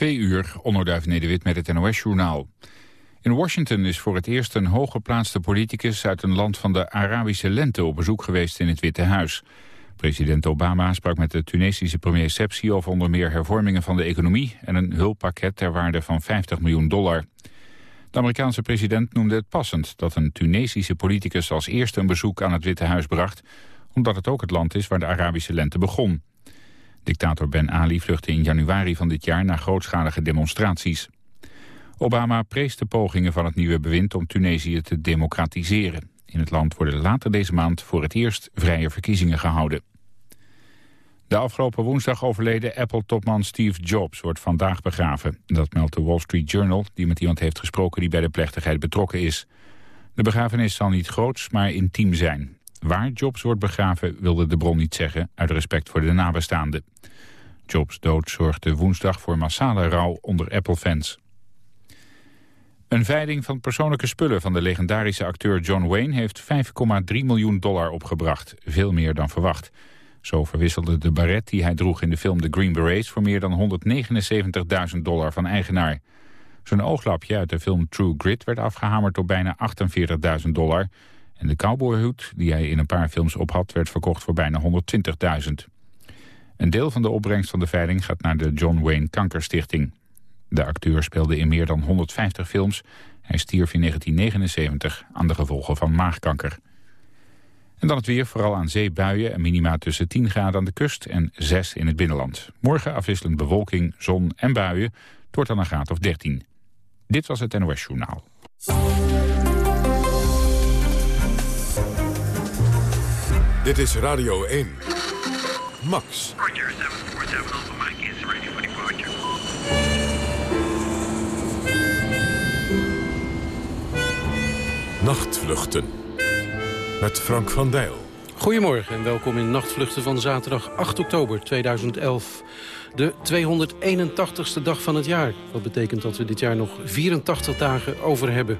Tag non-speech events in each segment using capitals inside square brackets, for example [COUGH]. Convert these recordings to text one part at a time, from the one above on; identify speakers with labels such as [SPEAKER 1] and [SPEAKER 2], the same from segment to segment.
[SPEAKER 1] Twee uur, onderduif Nederwit met het NOS-journaal. In Washington is voor het eerst een hooggeplaatste politicus uit een land van de Arabische lente op bezoek geweest in het Witte Huis. President Obama sprak met de Tunesische premier Sepsi over onder meer hervormingen van de economie en een hulppakket ter waarde van 50 miljoen dollar. De Amerikaanse president noemde het passend dat een Tunesische politicus als eerste een bezoek aan het Witte Huis bracht, omdat het ook het land is waar de Arabische lente begon. Dictator Ben Ali vluchtte in januari van dit jaar naar grootschalige demonstraties. Obama prees de pogingen van het nieuwe bewind om Tunesië te democratiseren. In het land worden later deze maand voor het eerst vrije verkiezingen gehouden. De afgelopen woensdag overleden Apple-topman Steve Jobs wordt vandaag begraven. Dat meldt de Wall Street Journal, die met iemand heeft gesproken die bij de plechtigheid betrokken is. De begrafenis zal niet groots, maar intiem zijn. Waar Jobs wordt begraven wilde de bron niet zeggen, uit respect voor de nabestaanden. Jobs dood zorgde woensdag voor massale rouw onder Apple-fans. Een veiling van persoonlijke spullen van de legendarische acteur John Wayne... heeft 5,3 miljoen dollar opgebracht, veel meer dan verwacht. Zo verwisselde de baret die hij droeg in de film The Green Berets... voor meer dan 179.000 dollar van eigenaar. Zijn ooglapje uit de film True Grit werd afgehamerd op bijna 48.000 dollar... En de cowboyhoed die hij in een paar films op had... werd verkocht voor bijna 120.000. Een deel van de opbrengst van de veiling gaat naar de John Wayne Kankerstichting. De acteur speelde in meer dan 150 films. Hij stierf in 1979 aan de gevolgen van maagkanker. En dan het weer, vooral aan zee buien en minima tussen 10 graden aan de kust en 6 in het binnenland. Morgen afwisselend bewolking, zon en buien. Wordt dan een graad of 13. Dit was het NOS Journaal.
[SPEAKER 2] Dit is Radio 1. Max.
[SPEAKER 3] Roger, 747 Alpha Mike is ready for departure.
[SPEAKER 2] Nachtvluchten. Met Frank van Dijl.
[SPEAKER 4] Goedemorgen en welkom in Nachtvluchten van zaterdag 8 oktober 2011. De 281ste dag van het jaar. Dat betekent dat we dit jaar nog 84 dagen over hebben.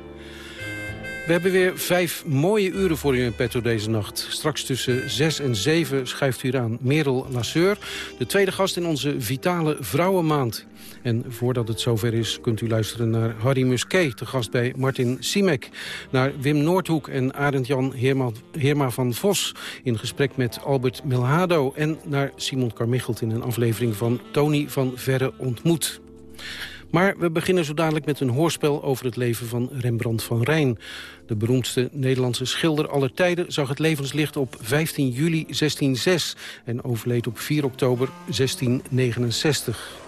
[SPEAKER 4] We hebben weer vijf mooie uren voor u in petto deze nacht. Straks tussen zes en zeven schuift u aan Merel Lasseur... de tweede gast in onze Vitale Vrouwenmaand. En voordat het zover is, kunt u luisteren naar Harry Musquet... te gast bij Martin Simek. Naar Wim Noordhoek en Arend-Jan Heerma, van Vos... in gesprek met Albert Milhado. En naar Simon Carmichelt in een aflevering van Tony van Verre Ontmoet. Maar we beginnen zo dadelijk met een hoorspel over het leven van Rembrandt van Rijn. De beroemdste Nederlandse schilder aller tijden zag het levenslicht op 15 juli 1606 en overleed op 4 oktober 1669.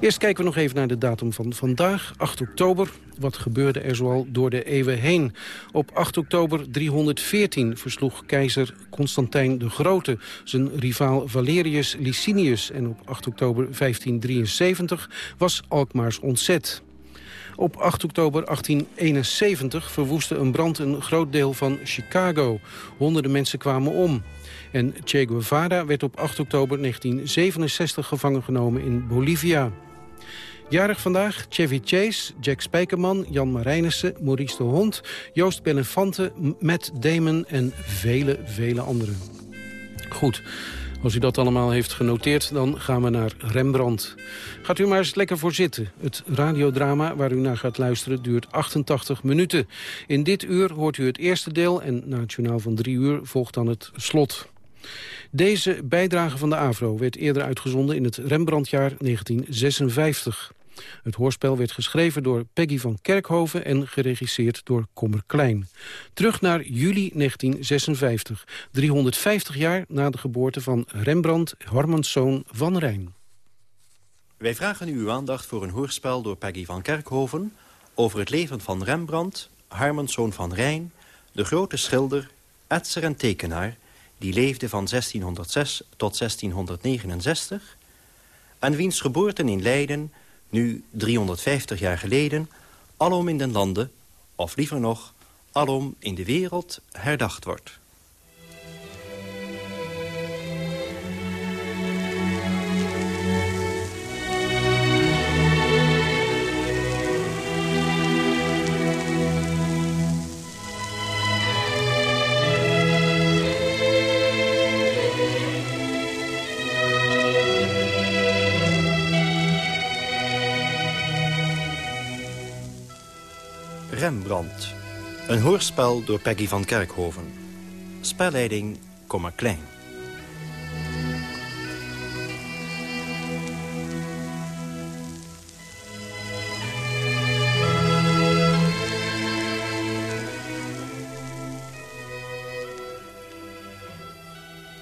[SPEAKER 4] Eerst kijken we nog even naar de datum van vandaag, 8 oktober. Wat gebeurde er zoal door de eeuwen heen? Op 8 oktober 314 versloeg keizer Constantijn de Grote... zijn rivaal Valerius Licinius. En op 8 oktober 1573 was Alkmaars ontzet. Op 8 oktober 1871 verwoestte een brand een groot deel van Chicago. Honderden mensen kwamen om. En Che Guevara werd op 8 oktober 1967 gevangen genomen in Bolivia. Jarig vandaag Chevy Chase, Jack Spijkerman, Jan Marijnissen, Maurice de Hond... Joost Bellefante, Matt Damon en vele, vele anderen. Goed, als u dat allemaal heeft genoteerd, dan gaan we naar Rembrandt. Gaat u maar eens lekker voor zitten. Het radiodrama waar u naar gaat luisteren duurt 88 minuten. In dit uur hoort u het eerste deel en na het journaal van drie uur volgt dan het slot. Deze bijdrage van de AVRO werd eerder uitgezonden in het Rembrandtjaar 1956. Het hoorspel werd geschreven door Peggy van Kerkhoven en geregisseerd door Kommer Klein. Terug naar juli 1956, 350 jaar na de geboorte van Rembrandt Harmanszoon van Rijn.
[SPEAKER 5] Wij vragen uw aandacht voor een hoorspel door Peggy van Kerkhoven... over het leven van Rembrandt, Harmanszoon van Rijn... de grote schilder, etser en tekenaar... die leefde van 1606 tot 1669... en wiens geboorte in Leiden nu 350 jaar geleden, alom in den landen, of liever nog, alom in de wereld herdacht wordt. Een hoorspel door Peggy van Kerkhoven. Spelleiding Komma Klein.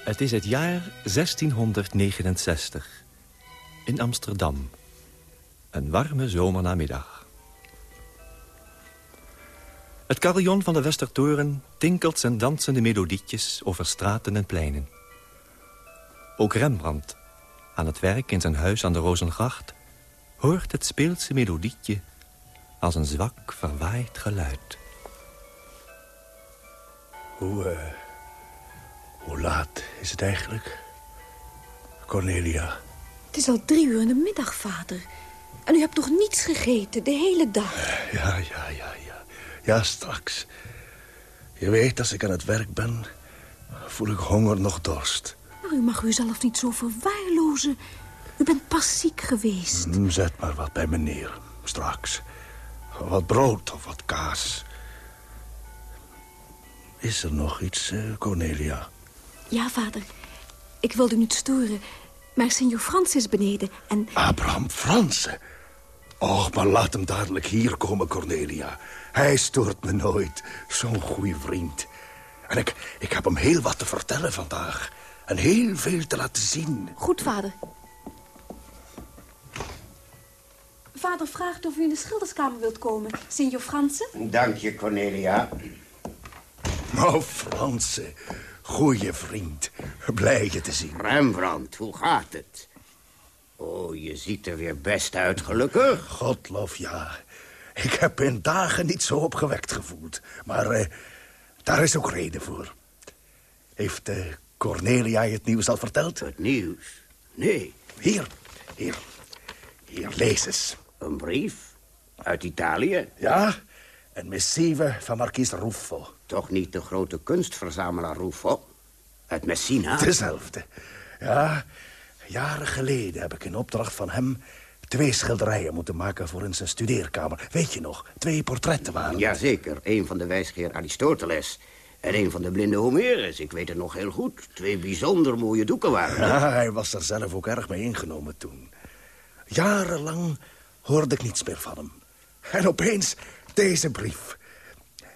[SPEAKER 6] Het is het jaar 1669. In Amsterdam. Een warme zomernamiddag. Het carillon van de Westertoren tinkelt zijn dansende melodietjes over straten en pleinen. Ook Rembrandt, aan het werk in zijn huis aan de Rozengracht... hoort het speelse melodietje als een zwak verwaaid geluid.
[SPEAKER 7] Hoe, eh, hoe laat is het eigenlijk? Cornelia,
[SPEAKER 8] Het is al drie uur in de middag, vader. En u hebt nog niets gegeten, de hele dag.
[SPEAKER 7] ja, ja, ja, ja. Ja, straks. Je weet, als ik aan het werk ben, voel ik honger nog dorst.
[SPEAKER 8] Maar u mag uzelf niet zo verwaarlozen. U bent pas ziek geweest.
[SPEAKER 7] Hm, Zet maar wat bij me neer, straks. Wat brood of wat kaas. Is er nog iets, eh, Cornelia?
[SPEAKER 8] Ja, vader. Ik wilde u niet storen. Maar senor Frans is beneden en...
[SPEAKER 7] Abraham Fransen. Och, maar laat hem dadelijk hier komen, Cornelia. Hij stoort me nooit. Zo'n goede vriend. En ik, ik heb hem heel wat te vertellen vandaag. En heel veel te laten zien.
[SPEAKER 8] Goed, vader. Vader vraagt of u in de schilderskamer wilt komen, senor Fransen.
[SPEAKER 9] Dank je, Cornelia.
[SPEAKER 7] Oh, Fransen. Goeie vriend. Blij je te zien.
[SPEAKER 9] Rembrandt, hoe gaat het? Oh, je ziet er weer best uit, gelukkig.
[SPEAKER 7] Godlof, ja. Ik heb in dagen niet zo opgewekt gevoeld. Maar eh, daar is ook reden voor. Heeft eh, Cornelia je het nieuws al verteld?
[SPEAKER 9] Het nieuws? Nee.
[SPEAKER 7] Hier, hier. Hier, lees eens.
[SPEAKER 9] Een brief? Uit Italië?
[SPEAKER 7] Ja, een missieve van markies Ruffo.
[SPEAKER 9] Toch niet de grote kunstverzamelaar Ruffo? Uit Messina?
[SPEAKER 7] Dezelfde. Ja, jaren geleden heb ik in opdracht van hem... twee schilderijen moeten maken voor in zijn studeerkamer. Weet je nog, twee portretten waren.
[SPEAKER 9] Jazeker, een van de wijsgeer Aristoteles... en een van de blinde Homerus, ik weet het nog heel goed. Twee bijzonder mooie doeken waren.
[SPEAKER 7] Ja, hij was er zelf ook erg mee ingenomen toen. Jarenlang hoorde ik niets meer van hem. En opeens deze brief.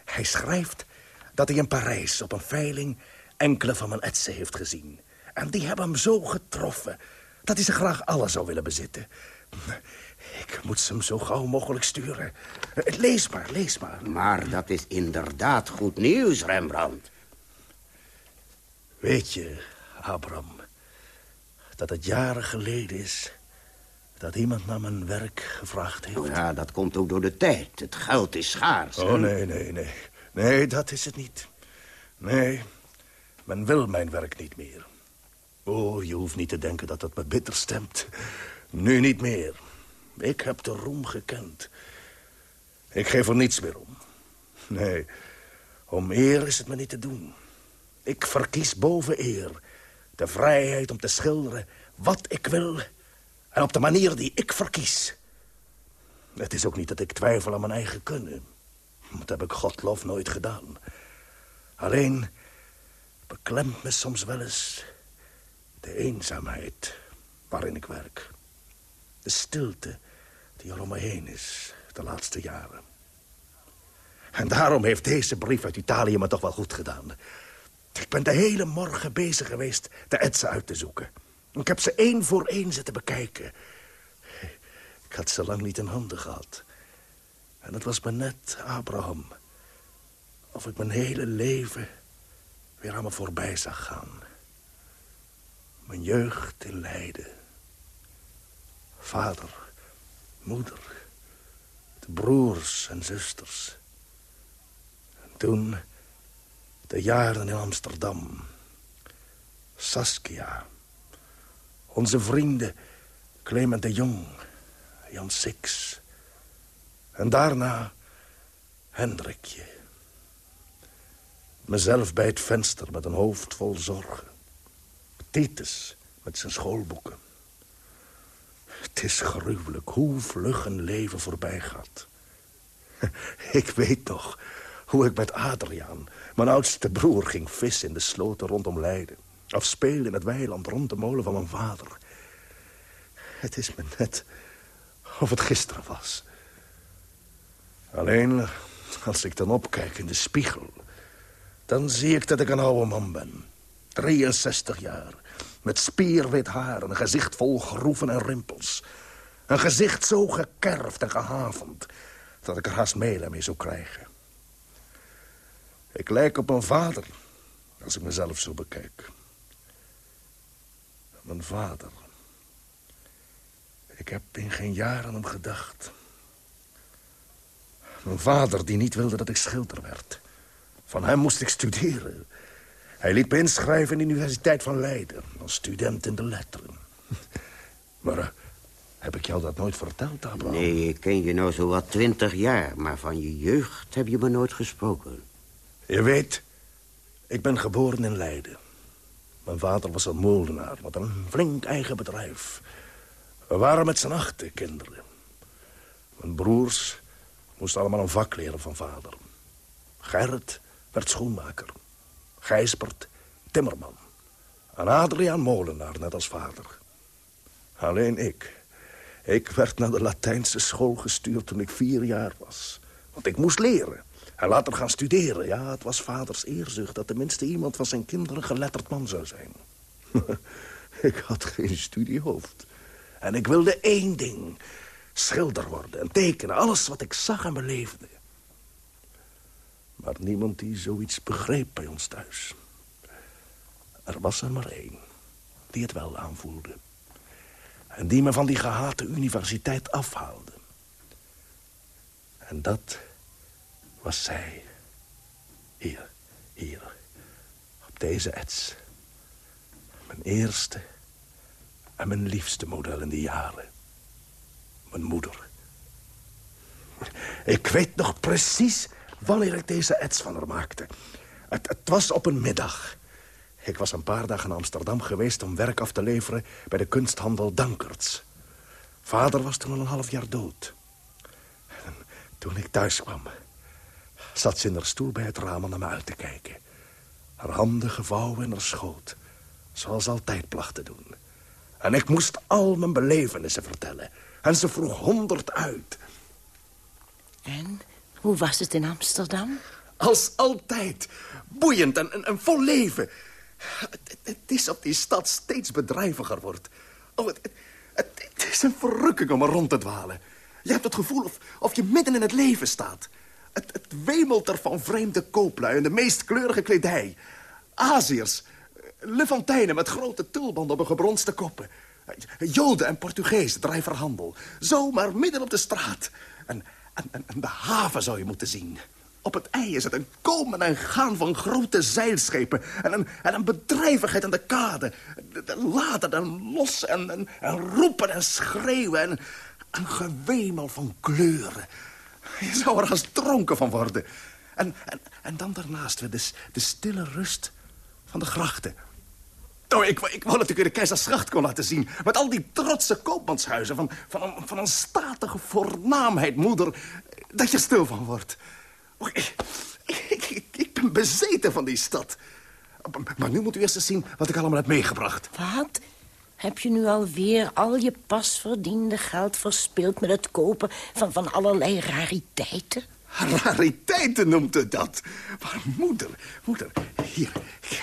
[SPEAKER 7] Hij schrijft dat hij in Parijs op een veiling enkele van mijn etsen heeft gezien. En die hebben hem zo getroffen dat hij ze graag alle zou willen bezitten. Ik moet ze hem zo gauw mogelijk sturen. Lees maar, lees maar.
[SPEAKER 9] Maar dat is inderdaad goed nieuws, Rembrandt.
[SPEAKER 7] Weet je, Abraham, dat het jaren geleden is... dat iemand naar mijn werk gevraagd heeft?
[SPEAKER 9] Ja, dat komt ook door de tijd. Het geld is schaars. hè?
[SPEAKER 7] Oh, nee, nee, nee. Nee, dat is het niet. Nee, men wil mijn werk niet meer. Oh, je hoeft niet te denken dat het me bitter stemt. Nu niet meer. Ik heb de roem gekend. Ik geef er niets meer om. Nee, om eer is het me niet te doen. Ik verkies boven eer de vrijheid om te schilderen wat ik wil... en op de manier die ik verkies. Het is ook niet dat ik twijfel aan mijn eigen kunnen. Dat heb ik godlof nooit gedaan. Alleen beklemt me soms wel eens de eenzaamheid waarin ik werk. De stilte die er om me heen is de laatste jaren. En daarom heeft deze brief uit Italië me toch wel goed gedaan. Ik ben de hele morgen bezig geweest de etsen uit te zoeken. Ik heb ze één voor één zitten bekijken. Ik had ze lang niet in handen gehad. En het was me net, Abraham... of ik mijn hele leven weer aan me voorbij zag gaan. Mijn jeugd in Leiden. Vader, moeder, de broers en zusters. En toen de jaren in Amsterdam. Saskia. Onze vrienden Clement de Jong, Jan Six... En daarna Hendrikje. Mezelf bij het venster met een hoofd vol zorgen. Titus met zijn schoolboeken. Het is gruwelijk hoe vlug een leven voorbij gaat. [LAUGHS] Ik weet nog hoe ik met Adriaan, mijn oudste broer... ging vissen in de sloten rondom Leiden. Of speelde in het weiland rond de molen van mijn vader. Het is me net of het gisteren was. Alleen als ik dan opkijk in de spiegel... dan zie ik dat ik een oude man ben. 63 jaar. Met spierwit haar en een gezicht vol groeven en rimpels. Een gezicht zo gekerfd en gehavend... dat ik er haast mailen mee zou krijgen. Ik lijk op mijn vader, als ik mezelf zo bekijk. Mijn vader. Ik heb in geen jaar aan hem gedacht. Mijn vader die niet wilde dat ik schilder werd. Van hem moest ik studeren. Hij liet me inschrijven in de Universiteit van Leiden. Als student in de letteren. [LAUGHS] Maar uh, heb ik jou dat nooit verteld, Abraham?
[SPEAKER 9] Nee, ik ken je nou zo wat twintig jaar. Maar van je jeugd heb je me nooit gesproken.
[SPEAKER 7] Je weet, ik ben geboren in Leiden. Mijn vader was een molenaar met een flink eigen bedrijf. We waren met z'n achten kinderen. Mijn broers moesten allemaal een vak leren van vader. Gerrit werd schoenmaker. Gijsbert timmerman. En Adriaan molenaar, net als vader. Alleen ik. Ik werd naar de Latijnse school gestuurd toen ik vier jaar was. Want ik moest leren. En later gaan studeren. Ja, het was vaders eerzucht dat tenminste iemand van zijn kinderen geletterd man zou zijn. [LAUGHS] ik had geen studiehoofd. En ik wilde één ding. Schilder worden en tekenen. Alles wat ik zag en beleefde. Maar niemand die zoiets begreep bij ons thuis. Er was er maar één die het wel aanvoelde. En die me van die gehate universiteit afhaalde. En dat was zij. Hier, hier, op deze ets. Mijn eerste en mijn liefste model in die jaren. Mijn moeder. Ik weet nog precies wanneer ik deze ets van haar maakte. Het, het was op een middag. Ik was een paar dagen in Amsterdam geweest om werk af te leveren... bij de kunsthandel Dankerts. Vader was toen al een half jaar dood. En toen ik thuis kwam, zat ze in haar stoel bij het raam om naar me uit te kijken. Haar handen gevouwen in haar schoot, zoals altijd placht te doen. En ik moest al mijn belevenissen vertellen. En ze vroeg honderd uit.
[SPEAKER 10] En hoe was het in Amsterdam?
[SPEAKER 7] Als altijd. Boeiend en, en, vol leven. Het, is of die stad steeds bedrijviger wordt. Oh, het, is een verrukking om er rond te dwalen. Je hebt het gevoel of, je midden in het leven staat. Het, wemelt er van vreemde kooplui en de meest kleurige kledij. Aziërs, Levantijnen met grote tulbanden op hun gebronste koppen. Joden en Portugezen drijven handel. Zomaar midden op de straat. En, en, de haven zou je moeten zien. Op het ei is het een komen en gaan van grote zeilschepen... en een, en een bedrijvigheid aan de kade. Laden en los en, en, en roepen en schreeuwen... en een gewemel van kleuren. Je zou er als dronken van worden. En, en, en dan daarnaast weer de stille rust van de grachten. Oh, ik, ik wou natuurlijk de Keizersgracht kon laten zien. Met al die trotse koopmanshuizen van, van, een, van een statige voornaamheid, moeder. Dat je stil van wordt. Oh, ik, ik, ik, ben bezeten van die stad. Maar nu moet u eerst eens zien wat ik allemaal heb meegebracht.
[SPEAKER 10] Wat? Heb je nu alweer al je pas verdiende geld verspild... met het kopen van, van allerlei rariteiten?
[SPEAKER 7] Rariteiten noemt u dat? Maar moeder, moeder, hier,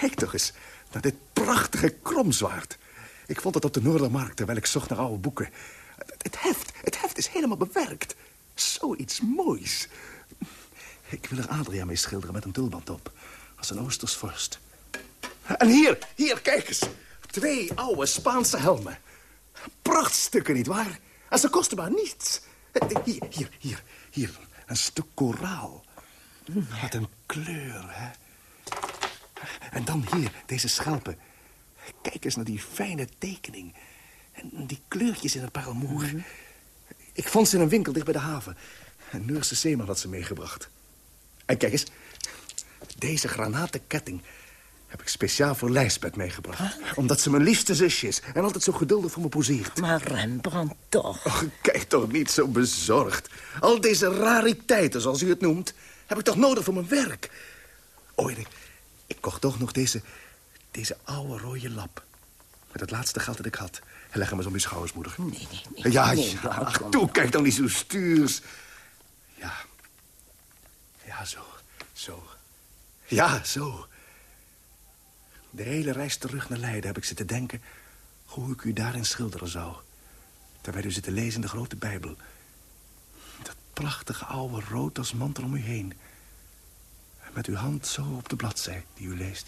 [SPEAKER 7] kijk toch eens naar dit prachtige kromzwaard. Ik vond het op de Noordermarkt terwijl ik zocht naar oude boeken. Het, heft, het heft is helemaal bewerkt. Zoiets moois. Ik wil er Adria mee schilderen met een tulband op. Als een Oosters vorst. En hier, hier, kijk eens. Twee oude Spaanse helmen. Prachtstukken, nietwaar? En ze kosten maar niets. Hier, hier, hier, hier. Een stuk koraal. Wat een kleur, hè? En dan hier, deze schelpen. Kijk eens naar die fijne tekening. En die kleurtjes in het parelmoer. Mhm. Ik vond ze in een winkel dicht bij de haven. Een Neurse zeeman had ze meegebracht. En kijk eens, deze granatenketting heb ik speciaal voor Lijsbeth meegebracht. Omdat ze mijn liefste zusje is en altijd zo geduldig voor me poseert.
[SPEAKER 10] Maar Rembrandt toch.
[SPEAKER 7] Och, kijk toch niet zo bezorgd. Al deze rariteiten, zoals u het noemt, heb ik toch nodig voor mijn werk. Oh, en ik, ik kocht toch nog deze, deze oude rode lap. Met het laatste geld dat ik had. En leg hem eens om uw schouders, moeder.
[SPEAKER 10] Nee, nee, nee.
[SPEAKER 7] Ja,
[SPEAKER 10] nee,
[SPEAKER 7] ja. Ach, toe, kijk dan niet zo stuurs. Ja. Ja, zo. Zo. Ja, zo. De hele reis terug naar Leiden heb ik zitten denken... hoe ik u daarin schilderen zou. Terwijl u zit te lezen in de grote Bijbel. Dat prachtige oude rood als mantel om u heen. Met uw hand zo op de bladzij die u leest.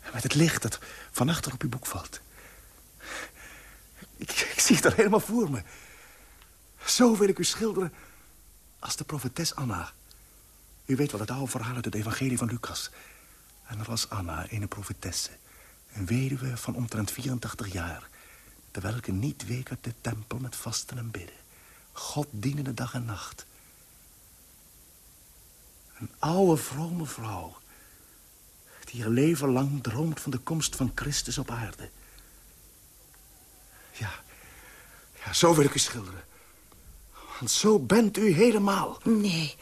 [SPEAKER 7] En met het licht dat van achter op uw boek valt. Ik, zie het er helemaal voor me. Zo wil ik u schilderen als de profetes Anna. U weet wel het oude verhaal uit het evangelie van Lucas. En er was Anna, een profetesse. Een weduwe van omtrent 84 jaar. Terwijl niet week de tempel met vasten en bidden. God dienende dag en nacht. Een oude vrome vrouw. Die haar leven lang droomt van de komst van Christus op aarde. Ja, ja zo wil ik u schilderen. Want zo bent u helemaal.
[SPEAKER 10] Nee,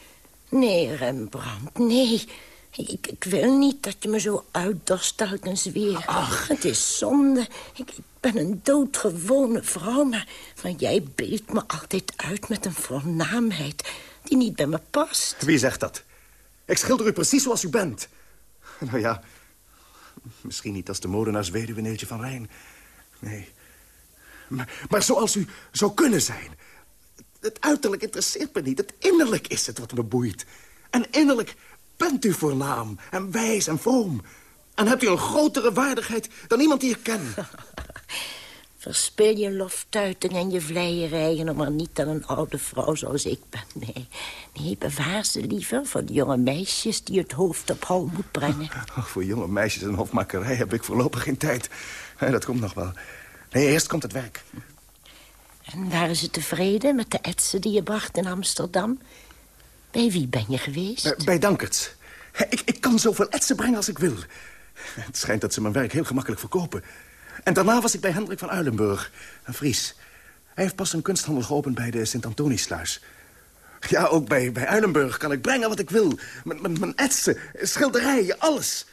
[SPEAKER 10] nee, Rembrandt, nee. Ik, ik wil niet dat je me zo uitdost telkens weer. Ach, het is zonde. Ik, ik ben een doodgewone vrouw, maar, maar jij beeldt me altijd uit met een voornaamheid die niet bij me past.
[SPEAKER 7] Wie zegt dat? Ik schilder u precies zoals u bent. Nou ja, misschien niet als de modenaarsweduwe van Rijn. Nee. Maar, maar zoals u zou kunnen zijn. Het uiterlijk interesseert me niet. Het innerlijk is het wat me boeit. En innerlijk bent u voornaam en wijs en vroom. En hebt u een grotere waardigheid dan iemand die ik ken. [LAUGHS]
[SPEAKER 10] Verspil je loftuiting en je vleierijen... om er niet aan een oude vrouw zoals ik ben. Nee, nee bewaar ze liever voor de jonge meisjes... die het hoofd op hol moet brengen. [LAUGHS]
[SPEAKER 7] Oh, voor jonge meisjes en hofmakerij heb ik voorlopig geen tijd. Dat komt nog wel. Nee, eerst komt het werk.
[SPEAKER 10] En waren ze tevreden met de etsen die je bracht in Amsterdam? Bij wie ben je geweest?
[SPEAKER 7] Bij Dankerts. Ik, ik kan zoveel etsen brengen als ik wil. Het schijnt dat ze mijn werk heel gemakkelijk verkopen. En daarna was ik bij Hendrik van Uilenburg, een Fries. Hij heeft pas een kunsthandel geopend bij de Sint-Antoniesluis. Ja, ook bij, bij Uilenburg kan ik brengen wat ik wil. Mijn, etsen, schilderijen, alles.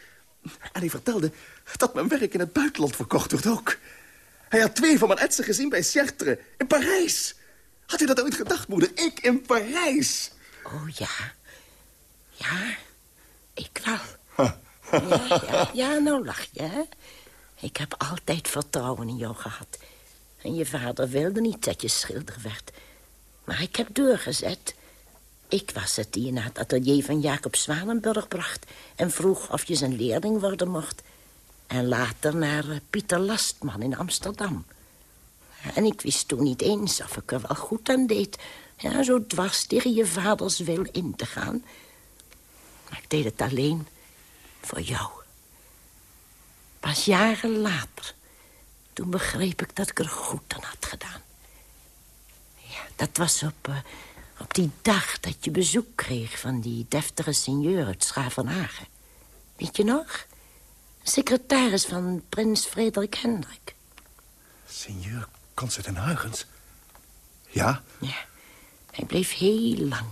[SPEAKER 7] En hij vertelde dat mijn werk in het buitenland verkocht wordt ook. Hij had twee van mijn etsen gezien bij Chartres, in Parijs. Had u dat ooit gedacht, moeder? Ik in Parijs.
[SPEAKER 10] Oh, ja. Ja, ik wel. [LAUGHS] Ja, ja, ja, nou lach je, hè? Ik heb altijd vertrouwen in jou gehad. En je vader wilde niet dat je schilder werd. Maar ik heb doorgezet. Ik was het die je naar het atelier van Jacob Zwanenburg bracht... en vroeg of je zijn leerling worden mocht. En later naar eh, Pieter Lastman in Amsterdam. En ik wist toen niet eens of ik er wel goed aan deed... Ja, zo dwars tegen je vaders wil in te gaan. Maar ik deed het alleen voor jou. Pas jaren later, toen begreep ik dat ik er goed aan had gedaan. Ja, dat was op, eh, op die dag dat je bezoek kreeg... van die deftige seigneur uit Schavenhagen. Weet je nog? Secretaris van prins Frederik Hendrik.
[SPEAKER 7] Seigneur Constantijn Huygens? Ja?
[SPEAKER 10] Ja, hij bleef heel lang.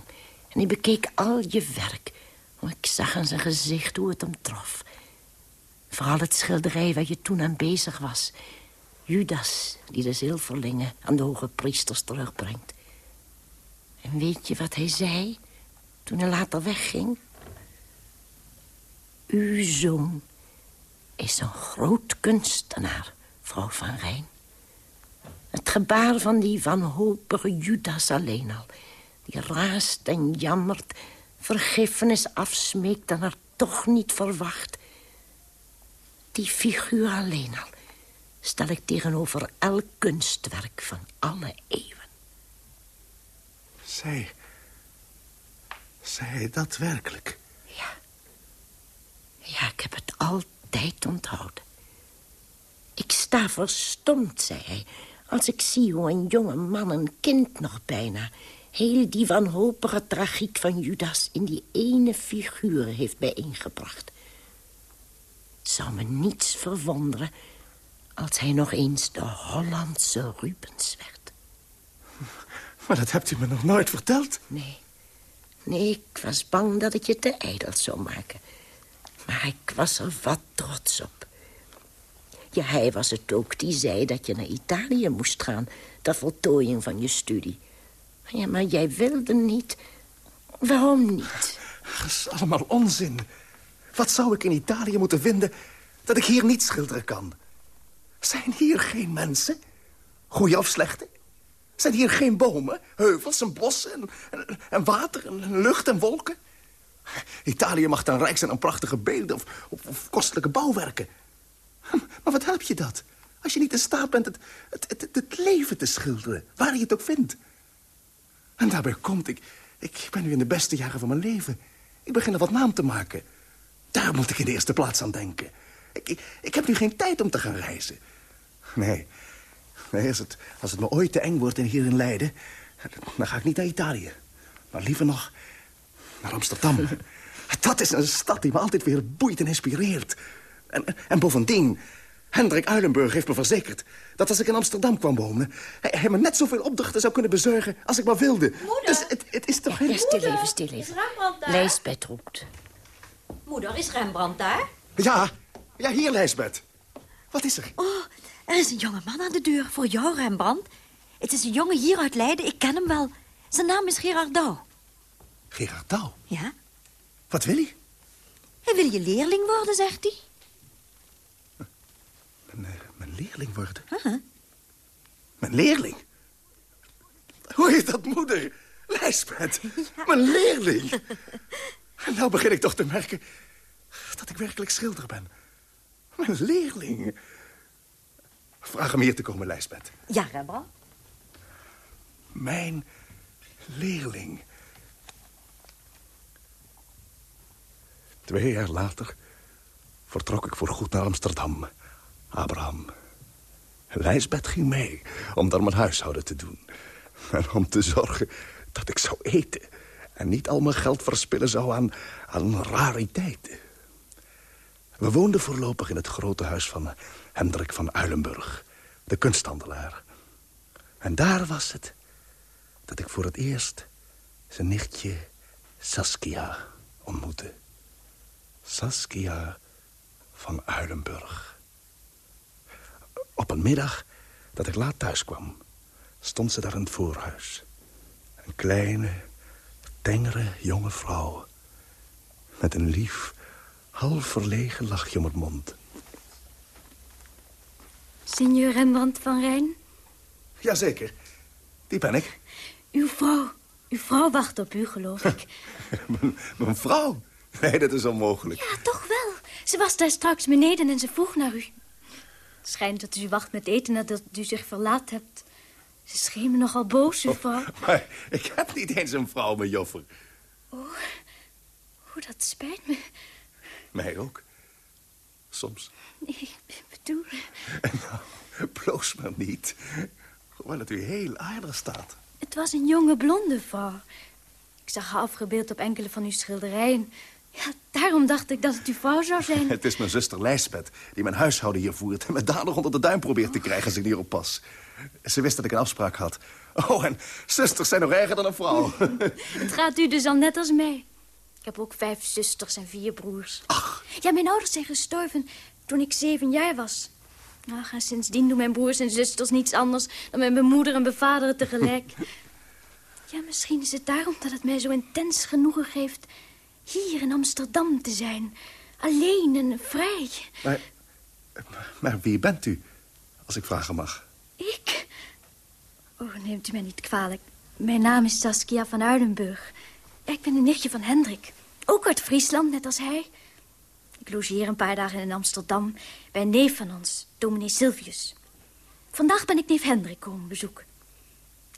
[SPEAKER 10] En hij bekeek al je werk. Oh, ik zag aan zijn gezicht hoe het hem trof. Vooral het schilderij waar je toen aan bezig was. Judas, die de zilverlingen aan de hoge priesters terugbrengt. En weet je wat hij zei toen hij later wegging? Uw zoon is een groot kunstenaar, vrouw van Rijn. Het gebaar van die wanhopige Judas alleen al. Die raast en jammert, vergiffenis afsmeekt en er toch niet verwacht. Die figuur alleen al stel ik tegenover elk kunstwerk van alle eeuwen.
[SPEAKER 7] Zij... Zij dat werkelijk?
[SPEAKER 10] Ja. Ja, ik heb het altijd onthouden. Ik sta verstomd, zei hij, als ik zie hoe een jonge man, een kind nog bijna... heel die wanhopige tragiek van Judas in die ene figuur heeft bijeengebracht. Het zou me niets verwonderen... als hij nog eens de Hollandse Rubens werd. [LAUGHS]
[SPEAKER 7] Maar dat hebt u me nog nooit verteld.
[SPEAKER 10] Nee. Nee, ik was bang dat ik je te ijdel zou maken. Maar ik was er wat trots op. Ja, hij was het ook die zei dat je naar Italië moest gaan... ter voltooiing van je studie. Ja, maar jij wilde niet. Waarom niet?
[SPEAKER 7] Dat is allemaal onzin. Wat zou ik in Italië moeten vinden dat ik hier niet schilderen kan? Zijn hier geen mensen? Goeie of slechte? Zijn hier geen bomen, heuvels en bossen en, en, water en lucht en wolken? Italië mag dan rijk zijn aan prachtige beelden of, of, kostelijke bouwwerken. Maar wat help je dat? Als je niet in staat bent het, het, het, het leven te schilderen, waar je het ook vindt. En daarbij komt, ik, ik ben nu in de beste jaren van mijn leven. Ik begin er wat naam te maken. Daar moet ik in de eerste plaats aan denken. Ik, ik, ik heb nu geen tijd om te gaan reizen. Nee, nee als, het, als het me ooit te eng wordt en hier in Leiden... dan ga ik niet naar Italië. Maar liever nog naar Amsterdam. [LAUGHS] Dat is een stad die me altijd weer boeit en inspireert. En, en bovendien, Hendrik Uilenburg heeft me verzekerd... dat als ik in Amsterdam kwam wonen... hij, hij me net zoveel opdrachten zou kunnen bezorgen als ik maar wilde.
[SPEAKER 8] Moeder!
[SPEAKER 7] Dus het, het is toch
[SPEAKER 10] Ja,
[SPEAKER 7] geen...
[SPEAKER 10] stil even, stil even.
[SPEAKER 8] Daar? Moeder, is Rembrandt daar?
[SPEAKER 7] Ja, ja, hier, Lijsbeth. Wat is er?
[SPEAKER 8] Oh, er is een jonge man aan de deur voor jou, Rembrandt. Het is een jongen hier uit Leiden, ik ken hem wel. Zijn naam is Gerard Douw.
[SPEAKER 7] Gerard Douw.
[SPEAKER 8] Ja?
[SPEAKER 7] Wat wil hij?
[SPEAKER 8] Hij wil je leerling worden, zegt hij.
[SPEAKER 7] Mijn, eh, mijn leerling worden.
[SPEAKER 8] Huh?
[SPEAKER 7] Mijn leerling? Hoe heet dat, moeder? Lijsbeth, [LAUGHS] mijn leerling. [LAUGHS] En nou begin ik toch te merken dat ik werkelijk schilder ben. Mijn leerling. Vraag hem hier te komen, Lijsbeth.
[SPEAKER 8] Ja, Rembrandt.
[SPEAKER 7] Mijn leerling. Twee jaar later vertrok ik voorgoed naar Amsterdam. Abraham. Lijsbeth ging mee om daar mijn huishouden te doen. En om te zorgen dat ik zou eten. En niet al mijn geld verspillen zou aan, aan rariteiten. We woonden voorlopig in het grote huis van Hendrik van Uilenburg. De kunsthandelaar. En daar was het dat ik voor het eerst zijn nichtje Saskia ontmoette. Saskia van Uilenburg. Op een middag dat ik laat thuis kwam, stond ze daar in het voorhuis. Een kleine, tengere jonge vrouw. Met een lief, half verlegen lachje om het mond.
[SPEAKER 8] Signor Rembrandt van Rijn?
[SPEAKER 7] Jazeker, die ben ik.
[SPEAKER 8] Uw vrouw. Uw vrouw wacht op u, geloof ik. [LAUGHS]
[SPEAKER 7] mijn, vrouw? Nee, dat is onmogelijk.
[SPEAKER 8] Ja, toch wel. Ze was daar straks beneden en ze vroeg naar u. Het schijnt dat u wacht met eten nadat u zich verlaat hebt. Ze scheen me nogal boos, uw vrouw.
[SPEAKER 7] Maar ik heb niet eens een vrouw, mijn joffer.
[SPEAKER 8] Oh, dat spijt me.
[SPEAKER 7] Mij ook. Soms.
[SPEAKER 8] Ik bedoel...
[SPEAKER 7] Nou, bloos maar niet. Hoewel het u heel aardig staat.
[SPEAKER 8] Het was een jonge blonde vrouw. Ik zag haar afgebeeld op enkele van uw schilderijen. Ja, daarom dacht ik dat het uw vrouw zou zijn. [LAUGHS]
[SPEAKER 7] Het is mijn zuster Lijsbeth, die mijn huishouden hier voert... en me danig onder de duim probeert te krijgen als ik niet op pas. Ze wist dat ik een afspraak had. Oh, en zusters zijn nog erger dan een vrouw. [LAUGHS] [LAUGHS]
[SPEAKER 8] Het gaat u dus al net als mij. Ik heb ook vijf zusters en vier broers.
[SPEAKER 7] Ach.
[SPEAKER 8] Ja, mijn ouders zijn gestorven toen ik zeven jaar was. Ach, en sindsdien doen mijn broers en zusters niets anders... dan met mijn moeder en mijn vader tegelijk. [LAUGHS] ja, misschien is het daarom dat het mij zo intens genoegen geeft... hier in Amsterdam te zijn. Alleen en vrij.
[SPEAKER 7] Maar, maar wie bent u, als ik vragen mag?
[SPEAKER 8] Ik? Oh, neemt u mij niet kwalijk. Mijn naam is Saskia van Uilenburg. Ik ben een nichtje van Hendrik. Ook uit Friesland, net als hij. Ik logeer een paar dagen in Amsterdam bij een neef van ons, dominee Silvius. Vandaag ben ik neef Hendrik komen bezoeken.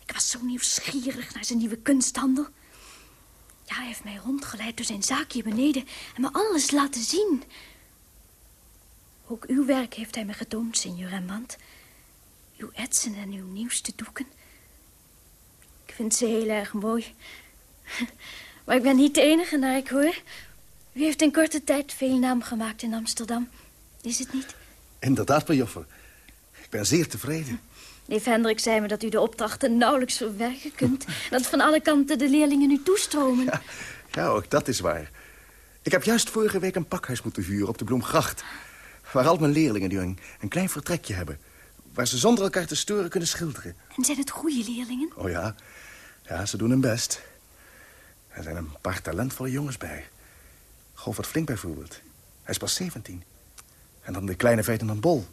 [SPEAKER 8] Ik was zo nieuwsgierig naar zijn nieuwe kunsthandel. Ja, hij heeft mij rondgeleid door zijn zaak hier beneden en me alles laten zien. Ook uw werk heeft hij me getoond, signor Rembrandt. Uw etsen en uw nieuwste doeken. Ik vind ze heel erg mooi. [LAUGHS] Maar ik ben niet de enige naar ik hoor. U heeft in korte tijd veel naam gemaakt in Amsterdam. is het niet?
[SPEAKER 7] Inderdaad, mejuffer. Ik ben zeer tevreden. [LAUGHS]
[SPEAKER 8] Neef Hendrik zei me dat u de opdrachten nauwelijks verwerken kunt. [LAUGHS] Dat van alle kanten de leerlingen u toestromen.
[SPEAKER 7] Ja, ja, ook dat is waar. Ik heb juist vorige week een pakhuis moeten huren op de Bloemgracht. Waar al mijn leerlingen nu een, een klein vertrekje hebben. Waar ze zonder elkaar te storen kunnen schilderen.
[SPEAKER 8] En zijn het goede leerlingen?
[SPEAKER 7] Oh ja, ja, ze doen hun best. Er zijn een paar talentvolle jongens bij. Govert Flink bijvoorbeeld. Hij is pas 17. En dan de kleine Ferdinand Bol.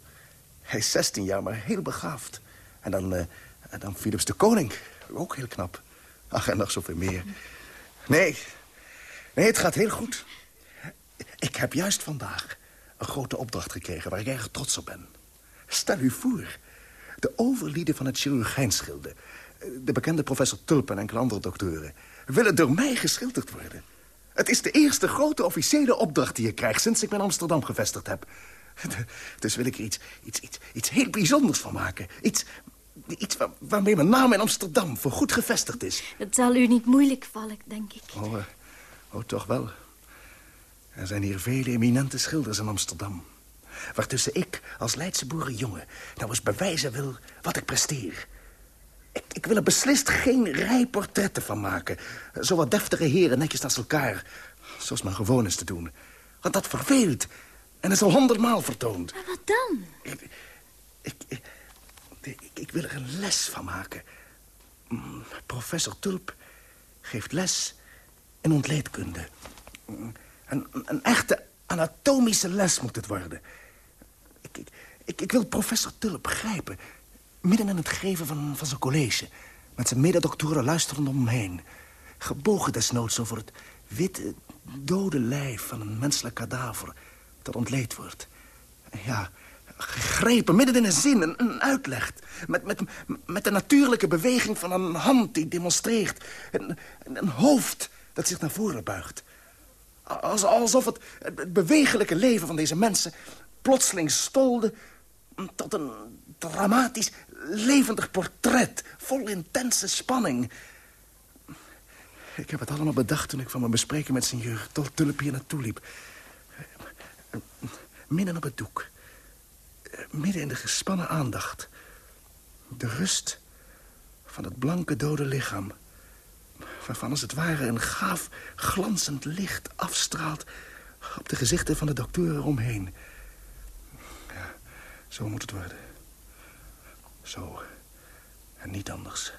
[SPEAKER 7] Hij is 16 jaar, maar heel begaafd. En dan, eh, en dan Philips de Koning. Ook heel knap. Ach, en nog zoveel meer. Nee, nee, het gaat heel goed. Ik heb juist vandaag een grote opdracht gekregen waar ik erg trots op ben. Stel u voor, de overlieden van het chirurgijnschilde... de bekende professor Tulp en enkele andere doktoren... willen door mij geschilderd worden. Het is de eerste grote officiële opdracht die ik krijg... sinds ik me in Amsterdam gevestigd heb. [LAUGHS] Dus wil ik er iets, iets, iets, iets heel bijzonders van maken. Iets, iets waar- waarmee mijn naam in Amsterdam voor goed gevestigd is.
[SPEAKER 8] Het zal u niet moeilijk vallen, denk ik.
[SPEAKER 7] Oh, eh, oh, toch wel. Er zijn hier vele eminente schilders in Amsterdam. Waartussen ik, als Leidse boerenjongen... nou eens bewijzen wil wat ik presteer. Ik, ik wil er beslist geen rij portretten van maken. Zo wat deftige heren netjes naast elkaar. Zoals men gewoon is te doen. Want dat verveelt. En is al honderdmaal vertoond.
[SPEAKER 8] Maar wat dan?
[SPEAKER 7] Ik, ik, ik, ik wil er een les van maken. Mm, Professor Tulp geeft les in ontleedkunde. Mm, Een, een echte anatomische les moet het worden. Ik, ik, ik, ik wil professor Tulp grijpen. Midden in het geven van, van zijn college. Met zijn mededoktoren luisterend om hem heen. Gebogen desnoods over het witte, dode lijf van een menselijk kadaver... dat ontleed wordt. Ja, gegrepen, midden in een zin, een, een uitleg. Met, met, met de natuurlijke beweging van een hand die demonstreert. Een, een, hoofd dat zich naar voren buigt. Als, alsof het, het bewegelijke leven van deze mensen plotseling stolde tot een dramatisch, levendig portret. Vol intense spanning. Ik heb het allemaal bedacht toen ik van mijn bespreking met senior Tulp hier naartoe liep. Midden op het doek. Midden in de gespannen aandacht. De rust van het blanke dode lichaam. Waarvan als het ware een gaaf, glanzend licht afstraalt... op de gezichten van de doktoren eromheen. Ja, zo moet het worden. Zo. En niet anders.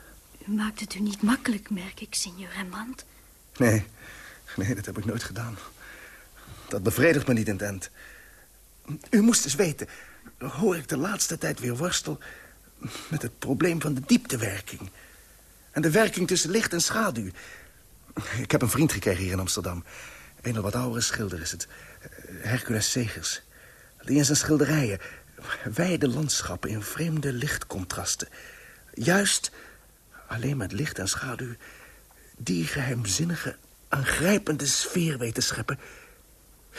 [SPEAKER 8] U maakt het u niet makkelijk, merk ik, signor Rembrandt.
[SPEAKER 7] Nee, nee, dat heb ik nooit gedaan. Dat bevredigt me niet in het eind. U moest eens weten hoe ik de laatste tijd weer worstel... met het probleem van de dieptewerking. En de werking tussen licht en schaduw. Ik heb een vriend gekregen hier in Amsterdam. Een wat oudere schilder is het. Hercules Segers. Die in zijn schilderijen wijde landschappen in vreemde lichtcontrasten. Juist alleen met licht en schaduw... die geheimzinnige, aangrijpende sfeer weet te scheppen...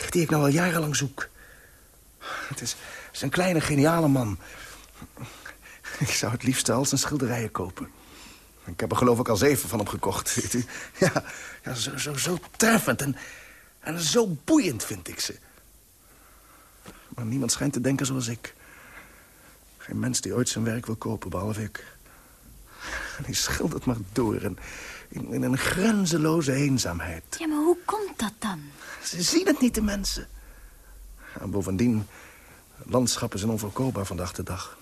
[SPEAKER 7] die ik nou al jarenlang zoek. Het is, het is een kleine, geniale man. Ik zou het liefst al zijn schilderijen kopen. Ik heb er geloof ik al zeven van hem gekocht. Ja, ja zo, zo, zo treffend en, en zo boeiend vind ik ze. Maar niemand schijnt te denken zoals ik. Geen mens die ooit zijn werk wil kopen, behalve ik. [LAUGHS] En hij schildert maar door in, in, in een grenzeloze eenzaamheid.
[SPEAKER 8] Ja, maar hoe komt dat dan?
[SPEAKER 7] Ze zien het niet, de mensen. En bovendien, landschappen zijn onvoorkoopbaar vandaag de dag.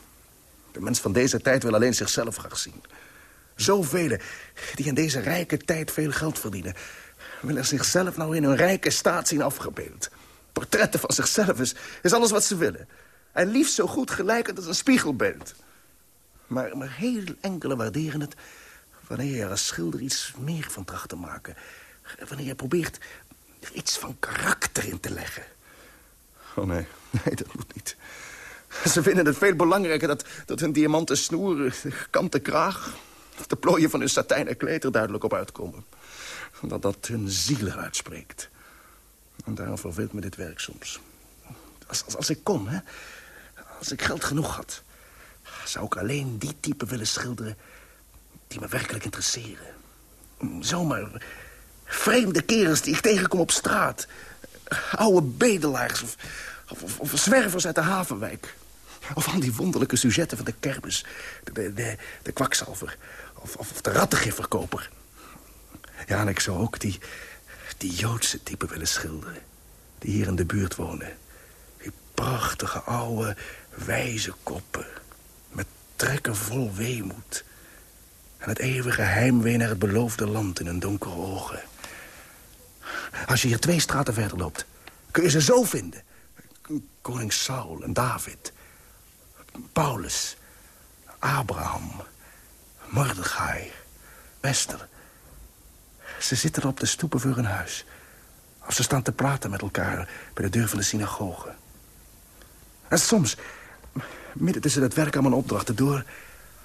[SPEAKER 7] De mens van deze tijd wil alleen zichzelf graag zien. Zoveel die in deze rijke tijd veel geld verdienen... willen zichzelf nou in een rijke staat zien afgebeeld. Portretten van zichzelf is, is alles wat ze willen. En liefst zo goed gelijkend als een spiegelbeeld. Maar, maar heel enkele waarderen het... wanneer je als schilder iets meer van tracht te maken. Wanneer je probeert er iets van karakter in te leggen. Oh nee, nee, dat moet niet. Ze vinden het veel belangrijker dat, dat hun diamanten snoer, de kanten kraag... of de plooien van hun satijnen kleed er duidelijk op uitkomen. Dat dat hun ziel eruit spreekt. En daarom verveelt me dit werk soms. Als, als, ik kon, hè. Als ik geld genoeg had... zou ik alleen die type willen schilderen... die me werkelijk interesseren. Zomaar vreemde kerels die ik tegenkom op straat. Oude bedelaars of, Of, of, zwervers uit de havenwijk. Of al die wonderlijke sujetten van de kermis. De, de, de, de kwakzalver. Of, of de rattengifverkoper. Ja, en ik zou ook die, die Joodse type willen schilderen. Die hier in de buurt wonen. Die prachtige oude wijze koppen. Met trekken vol weemoed. En het eeuwige heimwee naar het beloofde land in hun donkere ogen. Als je hier twee straten verder loopt, kun je ze zo vinden. Koning Saul en David. Paulus. Abraham. Mordechai. Esther. Ze zitten op de stoepen voor hun huis. Of ze staan te praten met elkaar bij de deur van de synagoge. En soms, midden tussen het werk aan mijn opdrachten door...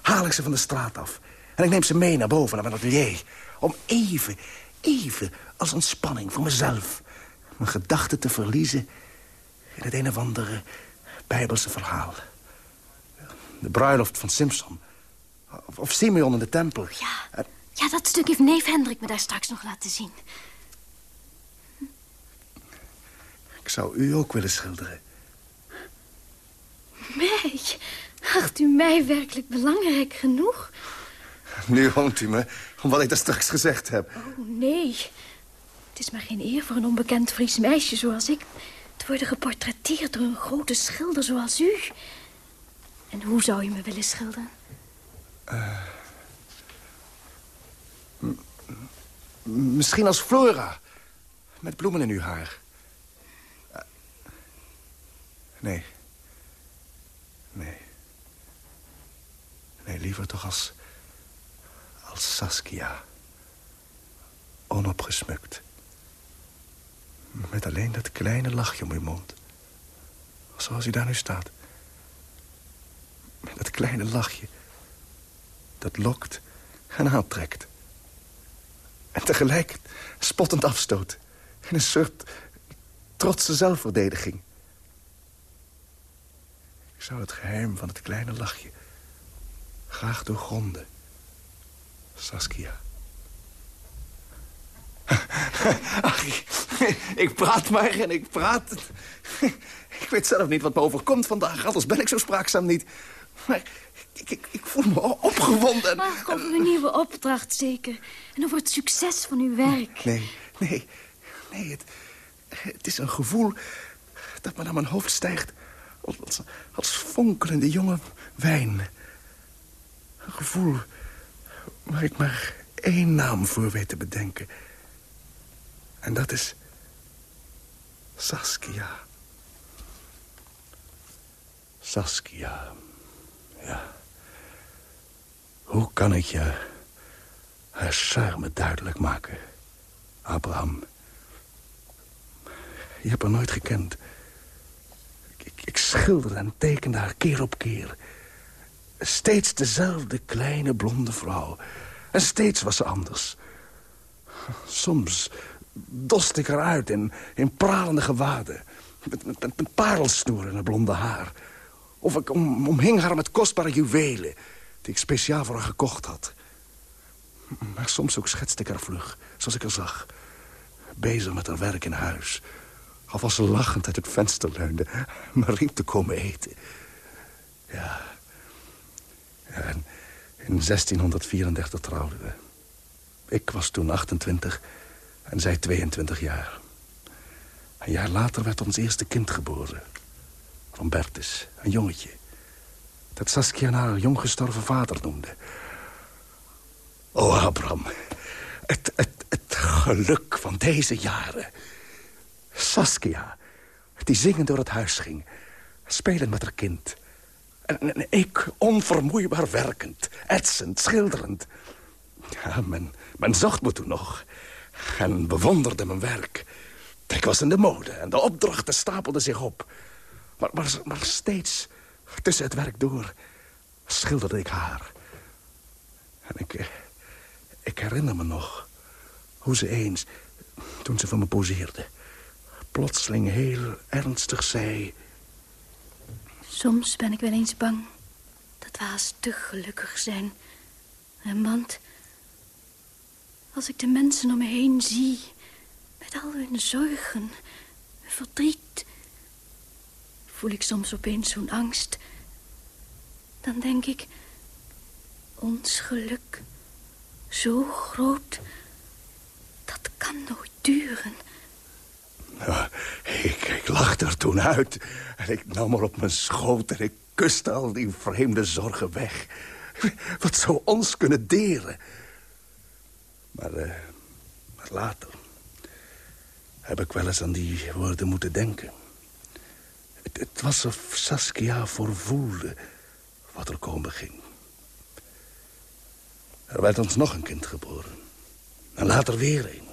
[SPEAKER 7] haal ik ze van de straat af. En ik neem ze mee naar boven, naar mijn atelier. Om even, even als ontspanning voor mezelf... mijn gedachten te verliezen in het een of andere bijbelse verhaal. De bruiloft van Simpson. Of, Simeon in de tempel.
[SPEAKER 8] Ja, ja, dat stuk heeft neef Hendrik me daar straks nog laten zien.
[SPEAKER 7] Ik zou u ook willen schilderen.
[SPEAKER 8] Mij? Acht u mij werkelijk belangrijk genoeg?
[SPEAKER 7] Nu hoont u me, om wat ik daar straks gezegd heb.
[SPEAKER 8] Oh, nee. Het is maar geen eer voor een onbekend Fries meisje zoals ik... te worden geportretteerd door een grote schilder zoals u. En hoe zou u me willen schilderen?
[SPEAKER 7] Uh, misschien als Flora. Met bloemen in uw haar. Uh, nee. Nee. Nee, liever toch als... als Saskia. Onopgesmukt. Met alleen dat kleine lachje om uw mond. Zoals u daar nu staat. Met dat kleine lachje. Dat lokt en aantrekt. En tegelijk spottend afstoot. In een soort trotse zelfverdediging. Ik zou het geheim van het kleine lachje graag doorgronden. Saskia. [LAUGHS] Ach, ik, praat maar en ik praat. Ik weet zelf niet wat me overkomt vandaag. Anders ben ik zo spraakzaam niet. Ik, ik, ik voel me opgewonden.
[SPEAKER 8] Ach, over een nieuwe opdracht zeker. En over het succes van uw werk.
[SPEAKER 7] Nee, nee, nee. Het, het is een gevoel dat me naar mijn hoofd stijgt... als, als fonkelende jonge wijn. Een gevoel waar ik maar één naam voor weet te bedenken. En dat is Saskia. Saskia, ja. Hoe kan ik je haar charme duidelijk maken, Abraham? Je hebt haar nooit gekend. Ik, ik schilderde en tekende haar keer op keer. Steeds dezelfde kleine blonde vrouw. En steeds was ze anders. Soms doste ik haar uit in, in pralende gewaden. Met, met, met parelsnoeren en haar blonde haar. Of ik om, omhing haar met kostbare juwelen... die ik speciaal voor haar gekocht had. Maar soms ook schetste ik haar vlug, zoals ik haar zag. Bezig met haar werk in huis. Of als ze lachend uit het venster leunde... maar riep te komen eten. Ja. en in 1634 trouwden we. Ik was toen 28 en zij 22 jaar. Een jaar later werd ons eerste kind geboren van Bertus, een jongetje. Dat Saskia naar haar jong gestorven vader noemde. Oh, Abraham, het, het, het geluk van deze jaren. Saskia, die zingend door het huis ging. Spelend met haar kind. En, en ik onvermoeibaar werkend, etsend, schilderend. Ja, men, men zocht me toen nog. En bewonderde mijn werk. Ik was in de mode en de opdrachten stapelden zich op. Maar, maar, maar steeds tussen het werk door schilderde ik haar. En ik, ik herinner me nog hoe ze eens, toen ze van me poseerde... plotseling heel ernstig zei...
[SPEAKER 8] Soms ben ik wel eens bang dat we haast te gelukkig zijn. want als ik de mensen om me heen zie... met al hun zorgen, hun verdriet voel ik soms opeens zo'n angst. Dan denk ik, ons geluk, zo groot, dat kan nooit duren.
[SPEAKER 7] Ik, ik lachte er toen uit. En ik nam haar op mijn schoot en ik kuste al die vreemde zorgen weg. Wat zou ons kunnen deren? Maar, uh, maar later heb ik wel eens aan die woorden moeten denken. Het, was of Saskia voorvoelde wat er komen ging. Er werd ons nog een kind geboren. En later weer een.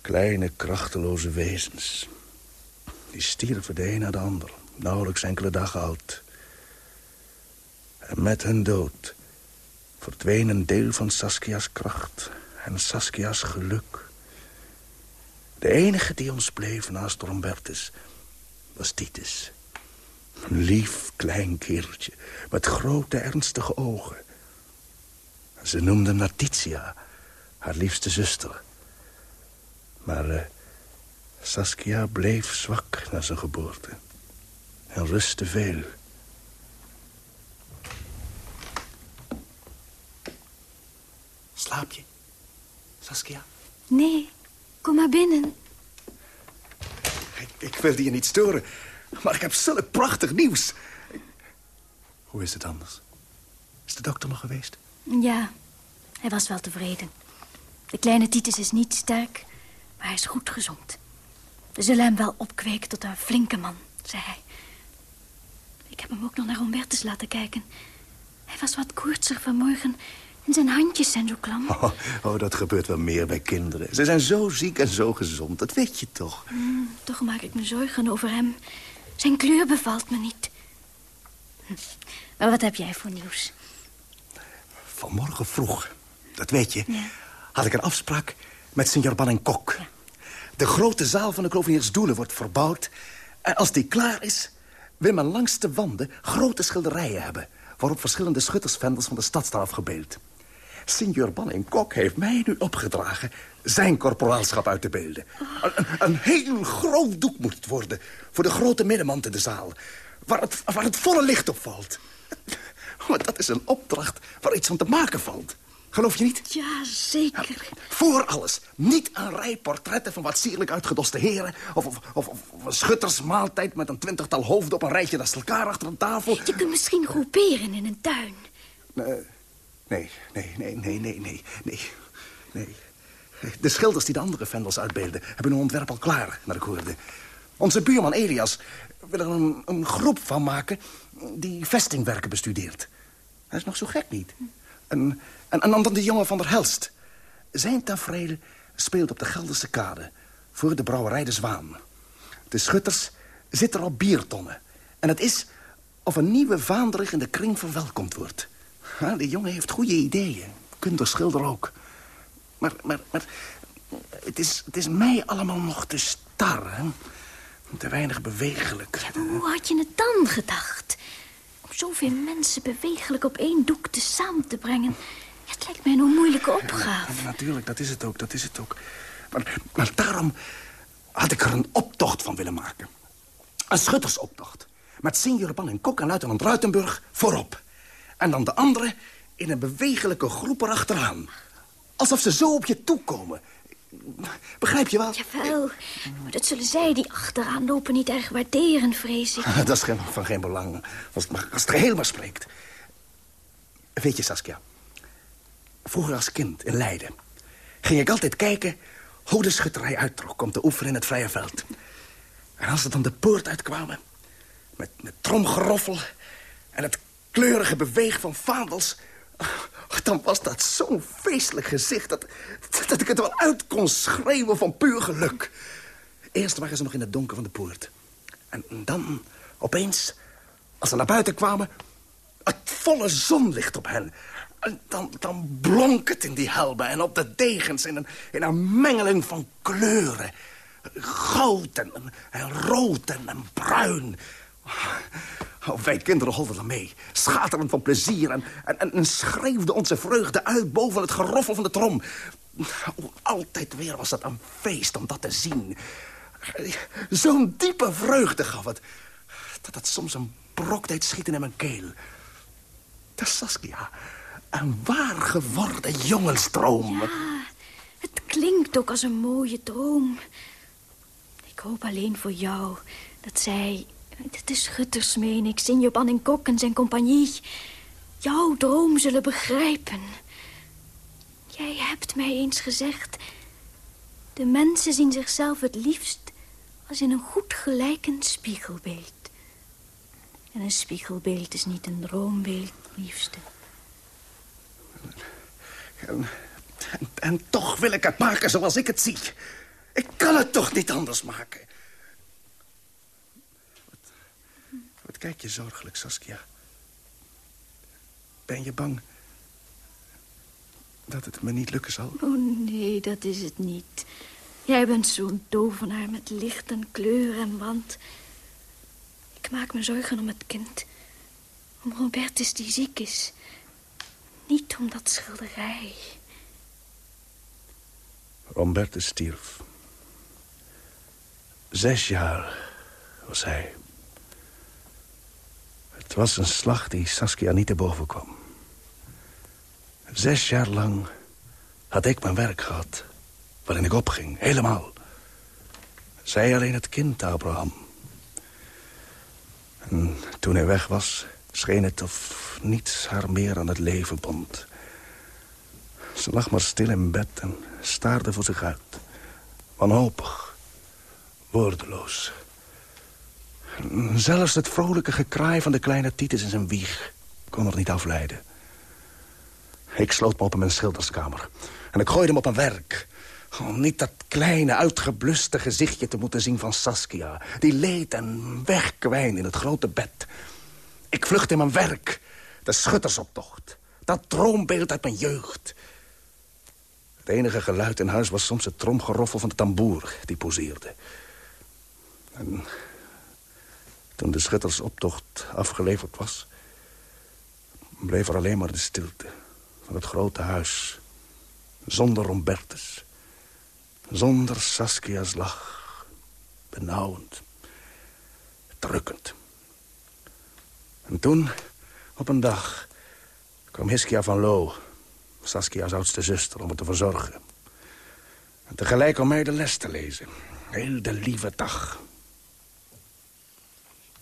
[SPEAKER 7] Kleine, krachteloze wezens. Die stierven de een na de ander. Nauwelijks enkele dagen oud. En met hun dood verdween een deel van Saskia's kracht en Saskia's geluk. De enige die ons bleef naast Rombertus was Titus. Een lief klein kereltje met grote ernstige ogen. Ze noemde hem Natitia, haar liefste zuster. Maar uh, Saskia bleef zwak na zijn geboorte. En rustte veel. Slaap je, Saskia?
[SPEAKER 8] Nee, kom maar binnen.
[SPEAKER 7] Ik, wilde je niet storen, maar ik heb zulk prachtig nieuws. Hoe is het anders? Is de dokter nog geweest?
[SPEAKER 8] Ja, hij was wel tevreden. De kleine Titus is niet sterk, maar hij is goed gezond. We zullen hem wel opkweken tot een flinke man, zei hij. Ik heb hem ook nog naar Humbertus laten kijken. Hij was wat koortsig vanmorgen en zijn handjes zijn zo klam.
[SPEAKER 7] Oh, oh, dat gebeurt wel meer bij kinderen. Ze zijn zo ziek en zo gezond, dat weet je toch?
[SPEAKER 8] Mm, toch maak ik me zorgen over hem. Zijn kleur bevalt me niet. Hm. Maar wat heb jij voor nieuws?
[SPEAKER 7] Vanmorgen vroeg, dat weet je, had ik een afspraak met senor Ban en Kok. De grote zaal van de Kloveniersdoelen wordt verbouwd. En als die klaar is, wil men langs de wanden grote schilderijen hebben... waarop verschillende schuttersvendels van de stad staan afgebeeld. Signor Ban en Kok heeft mij nu opgedragen zijn corporaalschap uit te beelden. Een, een, heel groot doek moet het worden voor de grote middenmand in de zaal. Waar het, waar het volle licht op valt. Maar dat is een opdracht waar iets van te maken valt. Geloof je niet?
[SPEAKER 8] Ja, zeker.
[SPEAKER 7] voor alles. Niet een rij portretten van wat sierlijk uitgedoste heren... Of, of, of, of, een schuttersmaaltijd met een twintigtal hoofden op een rijtje naast elkaar achter een tafel.
[SPEAKER 8] Je kunt misschien groeperen in een tuin.
[SPEAKER 7] Nee, nee, nee, nee, nee, nee, nee, nee. De schilders die de andere vendels uitbeelden... hebben hun ontwerp al klaar, naar ik hoorde. Onze buurman Elias wil er een, een groep van maken... die vestingwerken bestudeert. Hij is nog zo gek niet. En, en, en dan de jongen van der Helst. Zijn tafereel speelt op de Gelderse kade... voor de brouwerij De Zwaan. De schutters zitten op biertonnen. En het is of een nieuwe vaanderig in de kring verwelkomd wordt. Die jongen heeft goede ideeën. Kundig schilder ook. Maar, maar, maar het, is, het is mij allemaal nog te star, hè? Te weinig bewegelijk.
[SPEAKER 8] hoe had je het dan gedacht? Om zoveel mensen bewegelijk op één doek te samen te brengen... Het lijkt mij een moeilijke opgave.
[SPEAKER 7] Ja, natuurlijk, dat is het ook, dat is het ook. Maar, maar daarom had ik er een optocht van willen maken. Een schuttersoptocht. Met Signor Ban en Kok en luitenant Ruitenburg voorop. En dan de anderen in een bewegelijke groep erachteraan. Alsof ze zo op je toekomen. Begrijp je wel?
[SPEAKER 8] Jawel, maar dat zullen zij die achteraan lopen niet erg waarderen, vrees ik. [LAUGHS]
[SPEAKER 7] Dat is geen, van geen belang, als het, maar, als het geheel maar spreekt. Weet je, Saskia... Vroeger als kind in Leiden ging ik altijd kijken hoe de schutterij uittrok om te oefenen in het vrije veld. En als ze dan de poort uitkwamen, met, met tromgeroffel en het kleurige beweeg van vaandels... dan was dat zo'n feestelijk gezicht dat, dat ik het wel uit kon schreeuwen van puur geluk. Eerst waren ze nog in het donker van de poort. En dan, opeens, als ze naar buiten kwamen... het volle zonlicht op hen. En dan, dan blonk het in die helmen en op de degens in een, in een mengeling van kleuren. Goud en, en rood en, en bruin. Oh, wij kinderen holden er mee, schaterend van plezier... En, en, en schreefden onze vreugde uit boven het geroffel van de trom. Oh, altijd weer was het een feest om dat te zien. Zo'n diepe vreugde gaf het. dat het soms een brok deed schieten in mijn keel. Dat is Saskia. Een waar geworden jongensdroom.
[SPEAKER 8] Ja, het klinkt ook als een mooie droom. Ik hoop alleen voor jou dat zij, de schutters meen ik, Sinjo Kok en zijn compagnie, jouw droom zullen begrijpen. Jij hebt mij eens gezegd, de mensen zien zichzelf het liefst als in een goed gelijkend spiegelbeeld. En een spiegelbeeld is niet een droombeeld, liefste.
[SPEAKER 7] En toch wil ik het maken zoals ik het zie. Ik kan het toch niet anders maken. Wat, wat kijk je zorgelijk, Saskia? Ben je bang dat het me niet lukken zal?
[SPEAKER 8] Oh nee, dat is het niet. Jij bent zo'n tovenaar met licht en kleur en wand. Ik maak me zorgen om het kind. Om Robertus die ziek is. Niet om dat schilderij.
[SPEAKER 7] Robertus stierf. Zes jaar was hij. Het was een slag die Saskia niet te boven kwam. Zes jaar lang had ik mijn werk gehad. Waarin ik opging, helemaal. Zij alleen het kind, Abraham. En toen hij weg was, scheen het of niets haar meer aan het leven bond. Ze lag maar stil in bed en staarde voor zich uit. Wanhopig, woordeloos. Zelfs het vrolijke gekraai van de kleine Titus in zijn wieg kon er niet afleiden. Ik sloot me op mijn schilderskamer en ik gooide hem op mijn werk. Om niet dat kleine, uitgebluste gezichtje te moeten zien van Saskia... die leed en wegkwijn in het grote bed. Ik vlucht in mijn werk, de schuttersoptocht. Dat droombeeld uit mijn jeugd. Het enige geluid in huis was soms het tromgeroffel van de tamboer die poseerde. En toen de schuttersoptocht afgeleverd was... bleef er alleen maar de stilte van het grote huis. Zonder Rombertus. Zonder Saskia's lach. Benauwend. Drukkend. En toen, op een dag, kwam Hiskia van Loo... Saskia's oudste zuster, om het te verzorgen. En tegelijk om mij de les te lezen. Heel de lieve dag.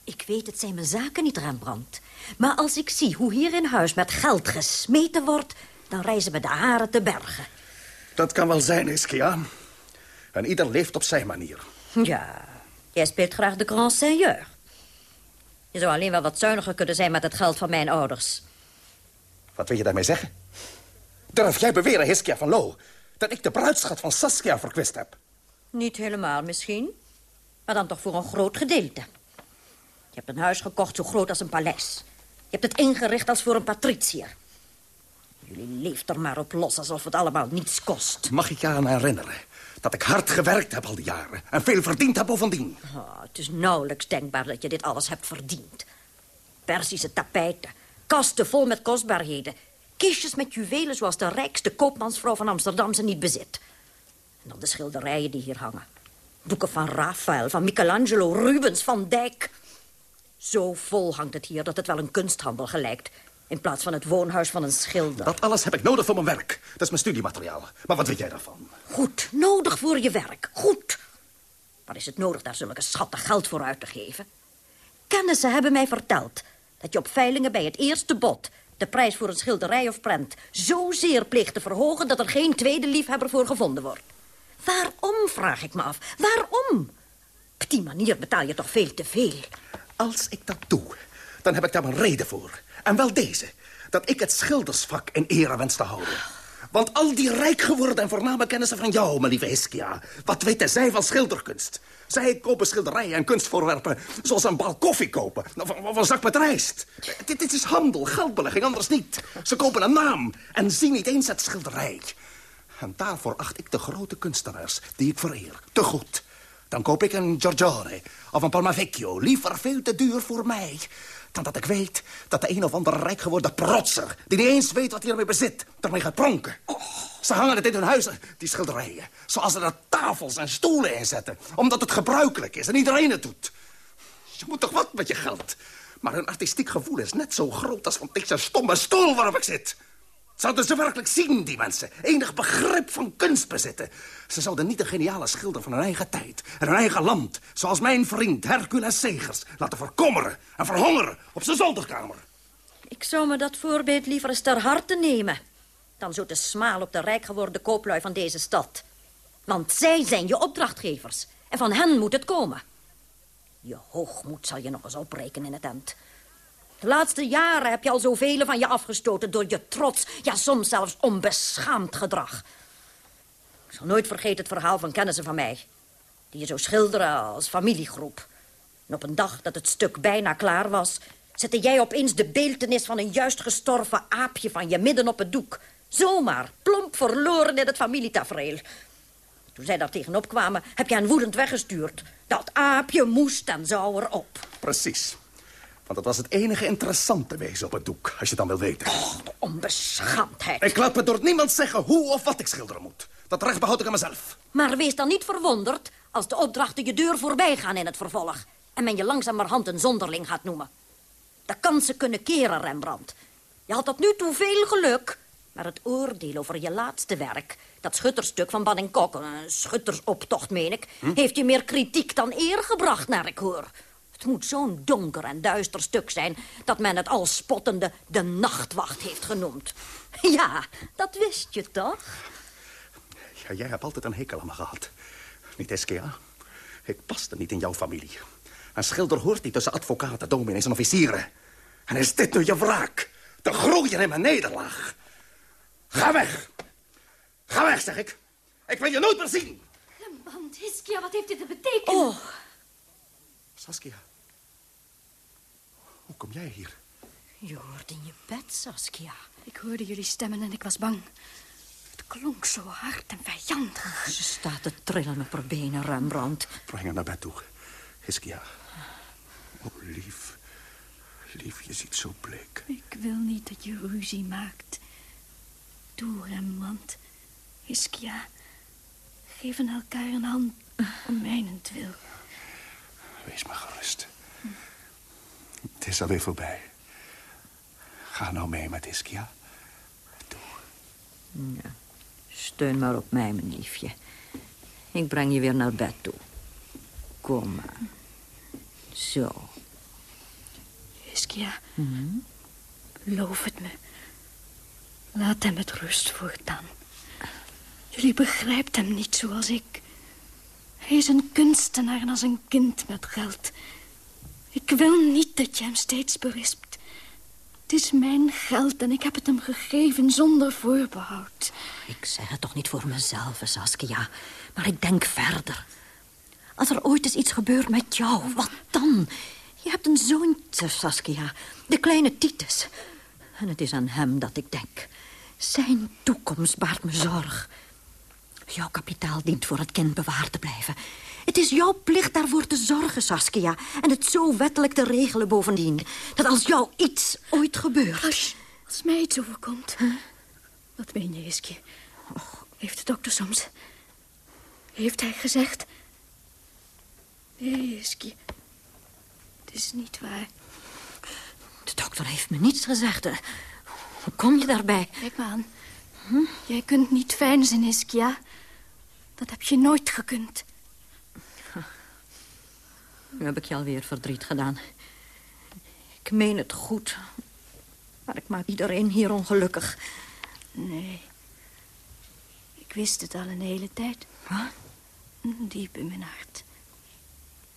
[SPEAKER 11] Ik weet, het zijn mijn zaken niet, Rembrandt. Maar als ik zie hoe hier in huis met geld gesmeten wordt... dan reizen me de haren te bergen.
[SPEAKER 7] Dat kan wel zijn, Hiskia. En ieder leeft op zijn manier.
[SPEAKER 11] Ja, jij speelt graag de grand seigneur. Je zou alleen wel wat zuiniger kunnen zijn met het geld van mijn ouders.
[SPEAKER 7] Wat wil je daarmee zeggen? Durf jij beweren, Hiskia van Loo... dat ik de bruidschat van Saskia verkwist heb?
[SPEAKER 11] Niet helemaal misschien, maar dan toch voor een groot gedeelte. Je hebt een huis gekocht zo groot als een paleis. Je hebt het ingericht als voor een patriciër. Jullie leeft er maar op los alsof het allemaal niets kost.
[SPEAKER 7] Mag ik je aan herinneren dat ik hard gewerkt heb al die jaren... en veel verdiend heb bovendien?
[SPEAKER 11] Oh, het is nauwelijks denkbaar dat je dit alles hebt verdiend. Persische tapijten, kasten vol met kostbaarheden... kistjes met juwelen zoals de rijkste koopmansvrouw van Amsterdam ze niet bezit. En dan de schilderijen die hier hangen. Boeken van Raphaël, van Michelangelo, Rubens, Van Dijk. Zo vol hangt het hier dat het wel een kunsthandel gelijkt... in plaats van het woonhuis van een schilder.
[SPEAKER 7] Dat alles heb ik nodig voor mijn werk. Dat is mijn studiemateriaal. Maar wat weet jij daarvan?
[SPEAKER 11] Goed, nodig voor je werk. Goed. Maar is het nodig daar zulke schatten geld voor uit te geven? Kennissen hebben mij verteld dat je op veilingen bij het eerste bod... de prijs voor een schilderij of prent zozeer pleegt te verhogen... dat er geen tweede liefhebber voor gevonden wordt. Waarom, vraag ik me af. Waarom? Op die manier betaal je toch veel te veel.
[SPEAKER 7] Als ik dat doe, dan heb ik daar een reden voor. En wel deze. Dat ik het schildersvak in ere wens te houden. Want al die rijk geworden en voorname kennissen van jou, mijn lieve Hiskia... wat weten zij van schilderkunst? Zij kopen schilderijen en kunstvoorwerpen zoals een bal koffie kopen. Of een zak met rijst. Dit, dit is handel, geldbelegging, anders niet. Ze kopen een naam en zien niet eens het schilderij. En daarvoor acht ik de grote kunstenaars die ik vereer. Te goed. Dan koop ik een Giorgione of een Palmavecchio. Liever veel te duur voor mij. Dan dat ik weet dat de een of andere rijk geworden protser... die niet eens weet wat hij ermee bezit, ermee gaat pronken. Ze hangen het in hun huizen, die schilderijen. Zoals ze er tafels en stoelen in zetten. Omdat het gebruikelijk is en iedereen het doet. Je moet toch wat met je geld? Maar hun artistiek gevoel is net zo groot als van deze stomme stoel waarop ik zit. Zouden ze werkelijk zien, die mensen? Enig begrip van kunst bezitten. Ze zouden niet een geniale schilder van hun eigen tijd en hun eigen land... zoals mijn vriend Hercules Segers laten verkommeren en verhongeren op zijn zolderkamer.
[SPEAKER 11] Ik zou me dat voorbeeld liever eens ter harte nemen... dan zo te smaal op de rijk geworden kooplui van deze stad. Want zij zijn je opdrachtgevers. En van hen moet het komen. Je hoogmoed zal je nog eens oprekenen in het end. De laatste jaren heb je al zoveel van je afgestoten... door je trots, ja soms zelfs onbeschaamd gedrag. Ik zal nooit vergeten het verhaal van kennissen van mij... die je zo schilderen als familiegroep. En op een dag dat het stuk bijna klaar was... zette jij opeens de beeltenis van een juist gestorven aapje van je midden op het doek. Zomaar, plomp verloren in het familietafereel. Toen zij daar tegenop kwamen, heb je hen woedend weggestuurd. Dat aapje moest en zou erop.
[SPEAKER 7] Precies. Want dat was het enige interessante wezen op het doek, als je dan wil weten.
[SPEAKER 11] Oh, de onbeschaamdheid.
[SPEAKER 7] Ik laat me door niemand zeggen hoe of wat ik schilderen moet. Dat recht behoud ik aan mezelf.
[SPEAKER 11] Maar wees dan niet verwonderd als de opdrachten je deur voorbij gaan in het vervolg. En men je langzamerhand een zonderling gaat noemen. De kansen kunnen keren, Rembrandt. Je had tot nu toe veel geluk. Maar het oordeel over je laatste werk, dat schutterstuk van Banningkok, een schuttersoptocht meen ik, heeft je meer kritiek dan eer gebracht, naar ik hoor. Het moet zo'n donker en duister stuk zijn dat men het al spottende de nachtwacht heeft genoemd. [LAUGHS] Ja, dat wist je toch?
[SPEAKER 7] Ja, jij hebt altijd een hekel aan me gehad. Niet Eskia? Ik paste niet in jouw familie. Een schilder hoort niet tussen advocaten, dominees en officieren. En is dit nu je wraak? Te groeien in mijn nederlaag? Ga weg! Ga weg, zeg ik. Ik wil je nooit meer zien.
[SPEAKER 8] Rembrandt, Hiskia, wat heeft dit te betekenen?
[SPEAKER 11] Oh,
[SPEAKER 7] Saskia. Hoe kom jij hier?
[SPEAKER 11] je hoort in je bed, Saskia.
[SPEAKER 8] Ik hoorde jullie stemmen en ik was bang. Het klonk zo hard en vijandig.
[SPEAKER 11] Ze staat te trillen op haar benen, Rembrandt.
[SPEAKER 7] Breng haar naar bed toe. Hiskia. Oh, lief. Lief, je ziet zo bleek.
[SPEAKER 8] Ik wil niet dat je ruzie maakt. Doe, Rembrandt. Hiskia. Geven elkaar een hand om mijnentwil.
[SPEAKER 7] Wees maar gerust. Het is alweer voorbij. Ga nou mee met Iskia.
[SPEAKER 11] Ja, steun maar op mij, mijn liefje. Ik breng je weer naar bed toe. Kom maar. Zo.
[SPEAKER 8] Hiskia, beloof het me. Laat hem met rust voortaan. Jullie begrijpt hem niet zoals ik. Hij is een kunstenaar en als een kind met geld. Ik wil niet dat je hem steeds berispt. Het is mijn geld en ik heb het hem gegeven zonder voorbehoud.
[SPEAKER 11] Ik zeg het toch niet voor mezelf, Saskia. Maar ik denk verder. Als er ooit eens iets gebeurt met jou, wat dan? Je hebt een zoontje, Saskia. De kleine Titus. En het is aan hem dat ik denk. Zijn toekomst baart me zorg. Jouw kapitaal dient voor het kind bewaard te blijven. Het is jouw plicht daarvoor te zorgen, Saskia. En het zo wettelijk te regelen bovendien. Dat als jou iets ooit gebeurt...
[SPEAKER 8] Als, als mij iets overkomt. Wat meen je, Iskje? Heeft de dokter soms... Heeft hij gezegd... Nee, Iskje. Het is niet waar.
[SPEAKER 11] De dokter heeft me niets gezegd. Hoe kom je daarbij?
[SPEAKER 8] Kijk maar aan. Jij kunt niet fijn zijn, Iskia. Dat heb je nooit gekund.
[SPEAKER 11] Nu heb ik je alweer verdriet gedaan. Ik meen het goed. Maar ik maak iedereen hier ongelukkig.
[SPEAKER 8] Nee. Ik wist het al een hele tijd.
[SPEAKER 11] Wat?
[SPEAKER 8] Diep in mijn hart.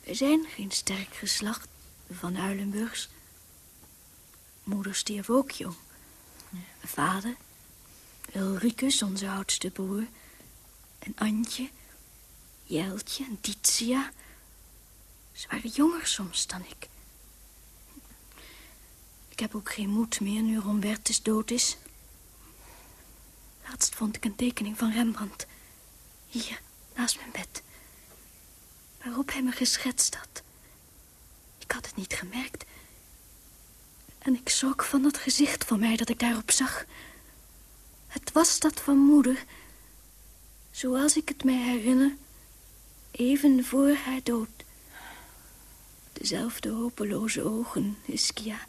[SPEAKER 8] We zijn geen sterk geslacht van Uilenburgs. Moeder stierf ook jong. Vader, Ulricus, onze oudste broer... en Antje, Jeltje en Titia... Ze waren jonger soms dan ik. Ik heb ook geen moed meer nu Rombertus dood is. Laatst vond ik een tekening van Rembrandt. Hier, naast mijn bed. Waarop hij me geschetst had. Ik had het niet gemerkt. En ik schrok van dat gezicht van mij dat ik daarop zag. Het was dat van moeder. Zoals ik het mij herinner. Even voor haar dood. Dezelfde hopeloze ogen, Iskia.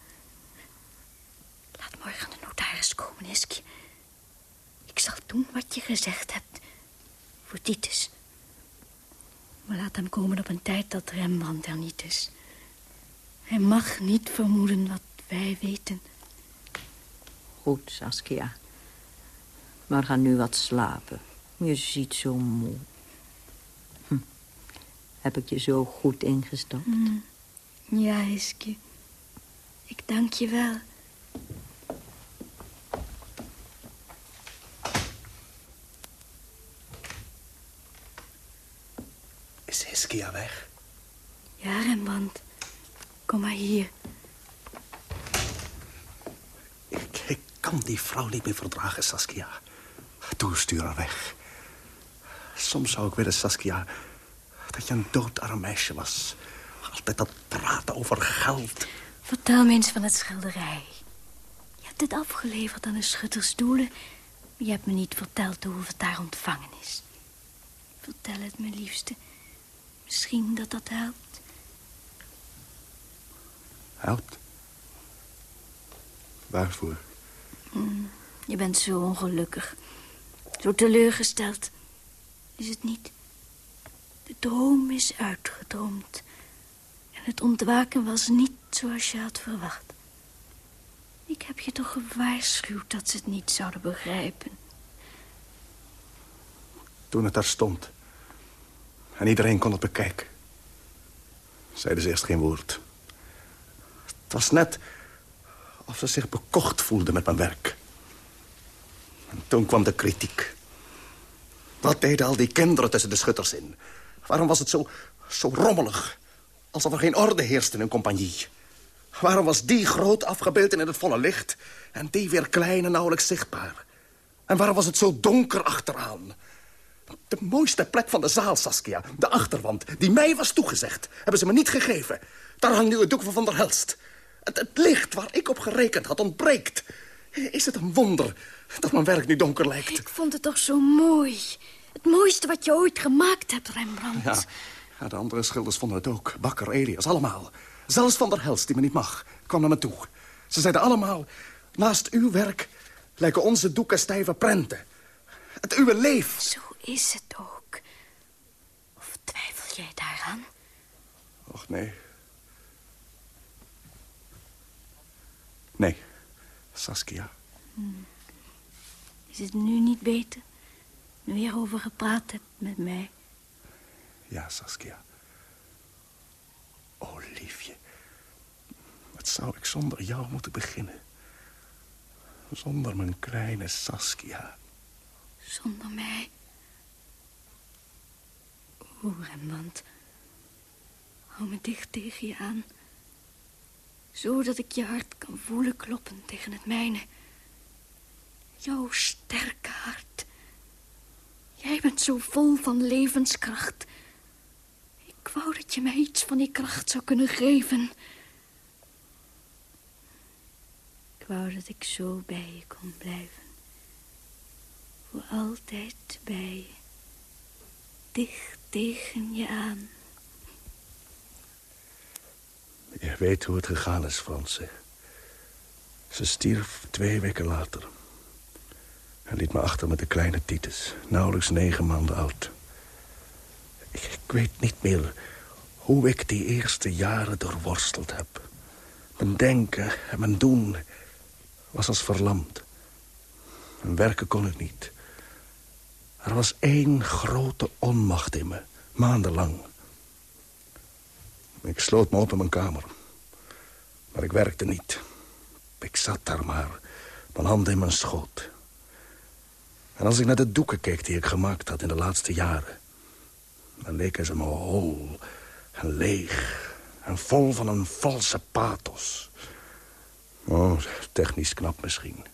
[SPEAKER 8] Laat morgen de notaris komen, Iskia. Ik zal doen wat je gezegd hebt. Voor Titus. Maar laat hem komen op een tijd dat Rembrandt er niet is. Hij mag niet vermoeden wat wij weten.
[SPEAKER 11] Goed, Saskia. Maar ga nu wat slapen. Je ziet zo moe. Hm. Heb ik je zo goed ingestapt?
[SPEAKER 8] Hm. Ja, Iski. Ik dank je wel.
[SPEAKER 7] Is Hiskia weg?
[SPEAKER 8] Ja, Rembrandt. Kom maar hier.
[SPEAKER 7] Ik, ik kan die vrouw niet meer verdragen, Saskia. Toe, stuur haar weg. Soms zou ik willen, Saskia, dat je een doodarm meisje was. Altijd dat praten over geld.
[SPEAKER 8] Vertel me eens van het schilderij. Je hebt het afgeleverd aan de schuttersdoelen... maar je hebt me niet verteld hoe het daar ontvangen is. Vertel het me, liefste. Misschien dat dat helpt.
[SPEAKER 7] Helpt? Waarvoor?
[SPEAKER 8] Mm, je bent zo ongelukkig. Zo teleurgesteld. Is het niet? De droom is uitgedroomd. Het ontwaken was niet zoals je had verwacht. Ik heb je toch gewaarschuwd dat ze het niet zouden begrijpen.
[SPEAKER 7] Toen het daar stond. En iedereen kon het bekijken. Zeiden ze eerst geen woord. Het was net of ze zich bekocht voelden met mijn werk. En toen kwam de kritiek. Wat deden al die kinderen tussen de schutters in? Waarom was het zo, zo rommelig? Alsof er geen orde heerste in een compagnie. Waarom was die groot afgebeeld in het volle licht... en die weer klein en nauwelijks zichtbaar? En waarom was het zo donker achteraan? De mooiste plek van de zaal, Saskia, de achterwand... die mij was toegezegd, hebben ze me niet gegeven. Daar hangt nu het doek van Van der Helst. Het, het licht waar ik op gerekend had ontbreekt. Is het een wonder dat mijn werk nu donker lijkt?
[SPEAKER 8] Ik vond het toch zo mooi. Het mooiste wat je ooit gemaakt hebt, Rembrandt.
[SPEAKER 7] Ja, ja de andere schilders vonden het ook. Bakker, Elias, allemaal. Zelfs Van der Helst, die me niet mag, kwam naar me toe. Ze zeiden allemaal, naast uw werk lijken onze doeken stijve prenten. Het uwe leef.
[SPEAKER 8] Zo is het ook. Of twijfel jij daaraan?
[SPEAKER 7] Och, nee. Nee, Saskia.
[SPEAKER 8] Hmm. Is het nu niet beter? Nu je erover gepraat hebt met mij.
[SPEAKER 7] Ja, Saskia. Oh, liefje. Wat zou ik zonder jou moeten beginnen? Zonder mijn kleine Saskia.
[SPEAKER 8] Zonder mij? Oeh, Rembrandt. Hou me dicht tegen je aan. Zodat ik je hart kan voelen kloppen tegen het mijne. Jouw sterke hart. Jij bent zo vol van levenskracht. Ik wou dat je mij iets van die kracht zou kunnen geven. Ik wou dat ik zo bij je kon blijven. Voor altijd bij je. Dicht tegen je aan.
[SPEAKER 7] Je weet hoe het gegaan is, Franse. Ze stierf twee weken later. En liet me achter met de kleine Titus, nauwelijks negen maanden oud. Ik, weet niet meer hoe ik die eerste jaren doorworsteld heb. Mijn denken en mijn doen was als verlamd. En werken kon ik niet. Er was één grote onmacht in me, maandenlang. Ik sloot me op in mijn kamer. Maar ik werkte niet. Ik zat daar maar, mijn handen in mijn schoot. En als ik naar de doeken keek die ik gemaakt had in de laatste jaren... dan leken ze me hol en leeg en vol van een valse pathos. Oh, technisch knap misschien.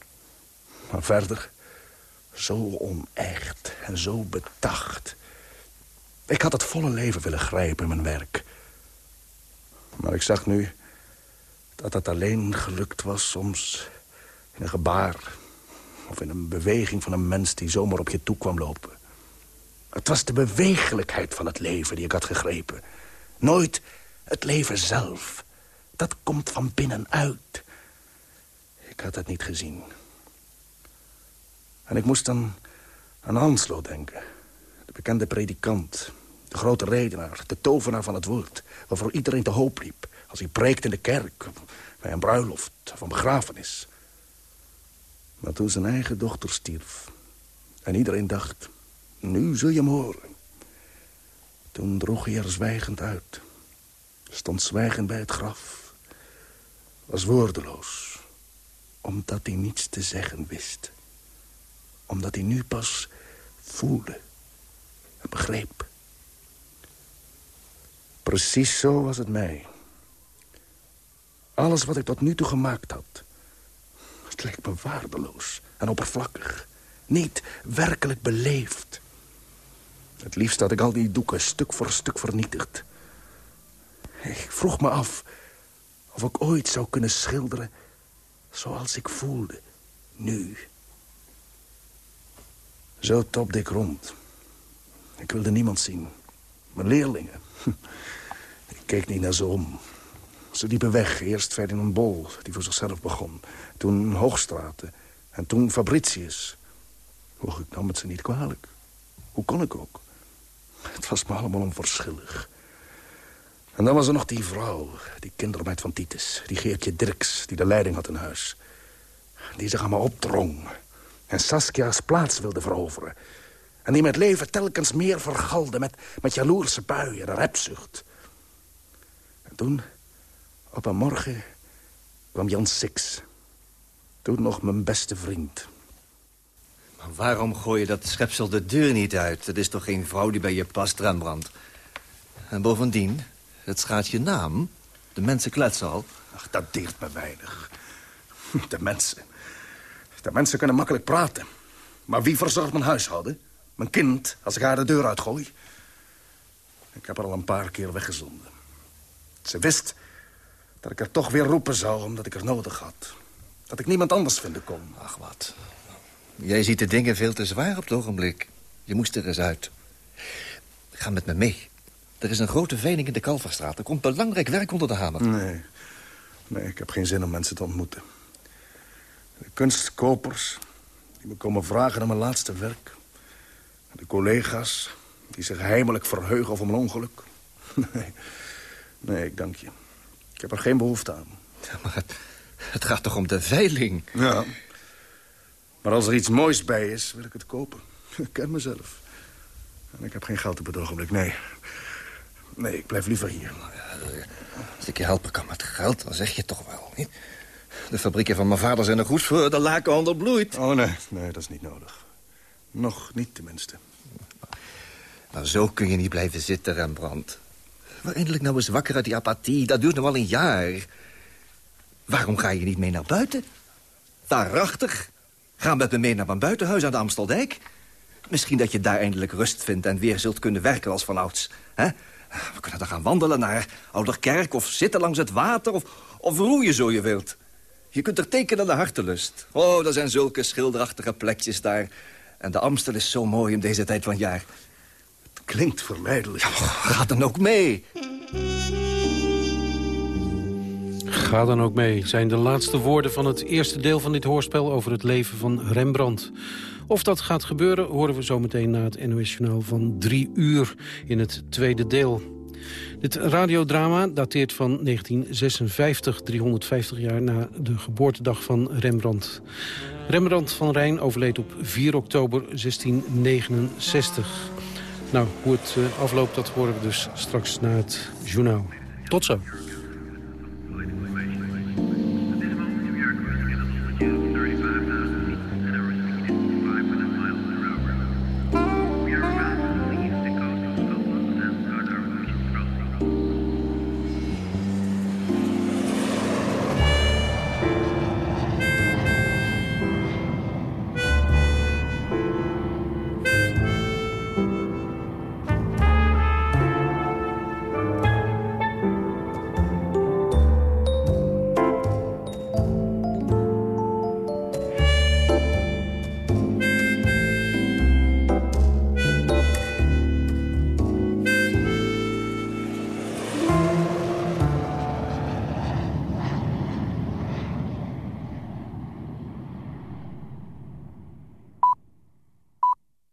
[SPEAKER 7] Maar verder, zo onecht en zo bedacht. Ik had het volle leven willen grijpen in mijn werk. Maar ik zag nu dat het alleen gelukt was soms in een gebaar... of in een beweging van een mens die zomaar op je toe kwam lopen. Het was de bewegelijkheid van het leven die ik had gegrepen. Nooit Het leven zelf. Dat komt van binnenuit. Ik had het niet gezien. En ik moest dan aan Anslo denken. De bekende predikant. De grote redenaar. De tovenaar van het woord. Waarvoor iedereen te hoop liep. Als hij preekt in de kerk. Bij een bruiloft of een begrafenis. Maar toen zijn eigen dochter stierf... en iedereen dacht, nu zul je hem horen... toen droeg hij er zwijgend uit. Stond zwijgend bij het graf. Was woordeloos. Omdat hij niets te zeggen wist. Omdat hij nu pas voelde en begreep. Precies zo was het mij. Alles wat ik tot nu toe gemaakt had... het leek me waardeloos en oppervlakkig. Niet werkelijk beleefd. Het liefst had ik al die doeken stuk voor stuk vernietigd. Ik vroeg me af of ik ooit zou kunnen schilderen... zoals ik voelde, nu. Zo topde ik rond. Ik wilde niemand zien. Mijn leerlingen. [LAUGHS] Ik keek niet naar ze om. Ze liepen weg. Eerst Ferdinand Bol, die voor zichzelf begon. Toen Hoogstraten. En toen Fabricius. Och, ik nam het ze niet kwalijk. Hoe kon ik ook? Het was me allemaal onverschillig. En dan was er nog die vrouw, die kindermeid van Titus. Die Geertje Dirks, die de leiding had in huis. Die zich aan me opdrong. En Saskia's plaats wilde veroveren. En die met leven telkens meer vergalde met, met jaloerse buien en repzucht. En toen, op een morgen, kwam Jan Six. Toen nog mijn beste vriend.
[SPEAKER 6] Waarom gooi je dat schepsel de deur niet uit? Het is toch geen vrouw die bij je past, Rembrandt? En bovendien, het schaadt je naam. De mensen kletsen al.
[SPEAKER 7] Ach, dat deert me weinig. De mensen. De mensen kunnen makkelijk praten. Maar wie verzorgt mijn huishouden? Mijn kind, als ik haar de deur uitgooi? Ik heb haar al een paar keer weggezonden. Ze wist dat ik er toch weer roepen zou, omdat ik er nodig had. Dat ik niemand anders vinden kon.
[SPEAKER 6] Ach, wat. Jij ziet de dingen veel te zwaar op het ogenblik. Je moest er eens uit. Ga met me mee. Er is een grote veiling in de Kalverstraat. Er komt belangrijk werk onder de hamer.
[SPEAKER 7] Nee. Nee, ik heb geen zin om mensen te ontmoeten. De kunstkopers die me komen vragen naar mijn laatste werk. De collega's die zich heimelijk verheugen over mijn ongeluk. [LAUGHS] Nee, nee, ik dank je. Ik heb er geen behoefte aan.
[SPEAKER 6] Ja, maar het, het gaat toch om de veiling?
[SPEAKER 7] Ja. Maar als er iets moois bij is, wil ik het kopen. [LAUGHS] Ik ken mezelf. En ik heb geen geld op het ogenblik, nee. Nee, ik blijf liever hier.
[SPEAKER 6] Als ik je helpen kan met geld, dan zeg je toch wel, niet? De fabrieken van mijn vader zijn er goed voor. De lakenhandel bloeit.
[SPEAKER 7] Oh, nee. Nee, dat is niet nodig. Nog niet, tenminste.
[SPEAKER 6] Maar zo kun je niet blijven zitten, Rembrandt. Word eindelijk nou eens wakker uit die apathie. Dat duurt nog wel een jaar. Waarom ga je niet mee naar buiten? Daarachter. Ga met me mee naar mijn buitenhuis aan de Amsteldijk. Misschien dat je daar eindelijk rust vindt en weer zult kunnen werken als vanouds. Hè? We kunnen dan gaan wandelen naar Ouderkerk of zitten langs het water of, of roeien zo je wilt. Je kunt er tekenen de hartelust. Oh, er zijn zulke schilderachtige plekjes daar. En de Amstel is zo mooi in deze tijd van jaar.
[SPEAKER 7] Het klinkt verleidelijk. Ja,
[SPEAKER 6] ga dan ook mee.
[SPEAKER 4] Ga dan ook mee, zijn de laatste woorden van het eerste deel van dit hoorspel over het leven van Rembrandt. Of dat gaat gebeuren, horen we zometeen na het NOS-journaal van drie uur in het tweede deel. Dit radiodrama dateert van 1956, 350 jaar na de geboortedag van Rembrandt. Rembrandt van Rijn overleed op 4 oktober 1669. Nou, hoe het afloopt, dat horen we dus straks na het journaal. Tot zo.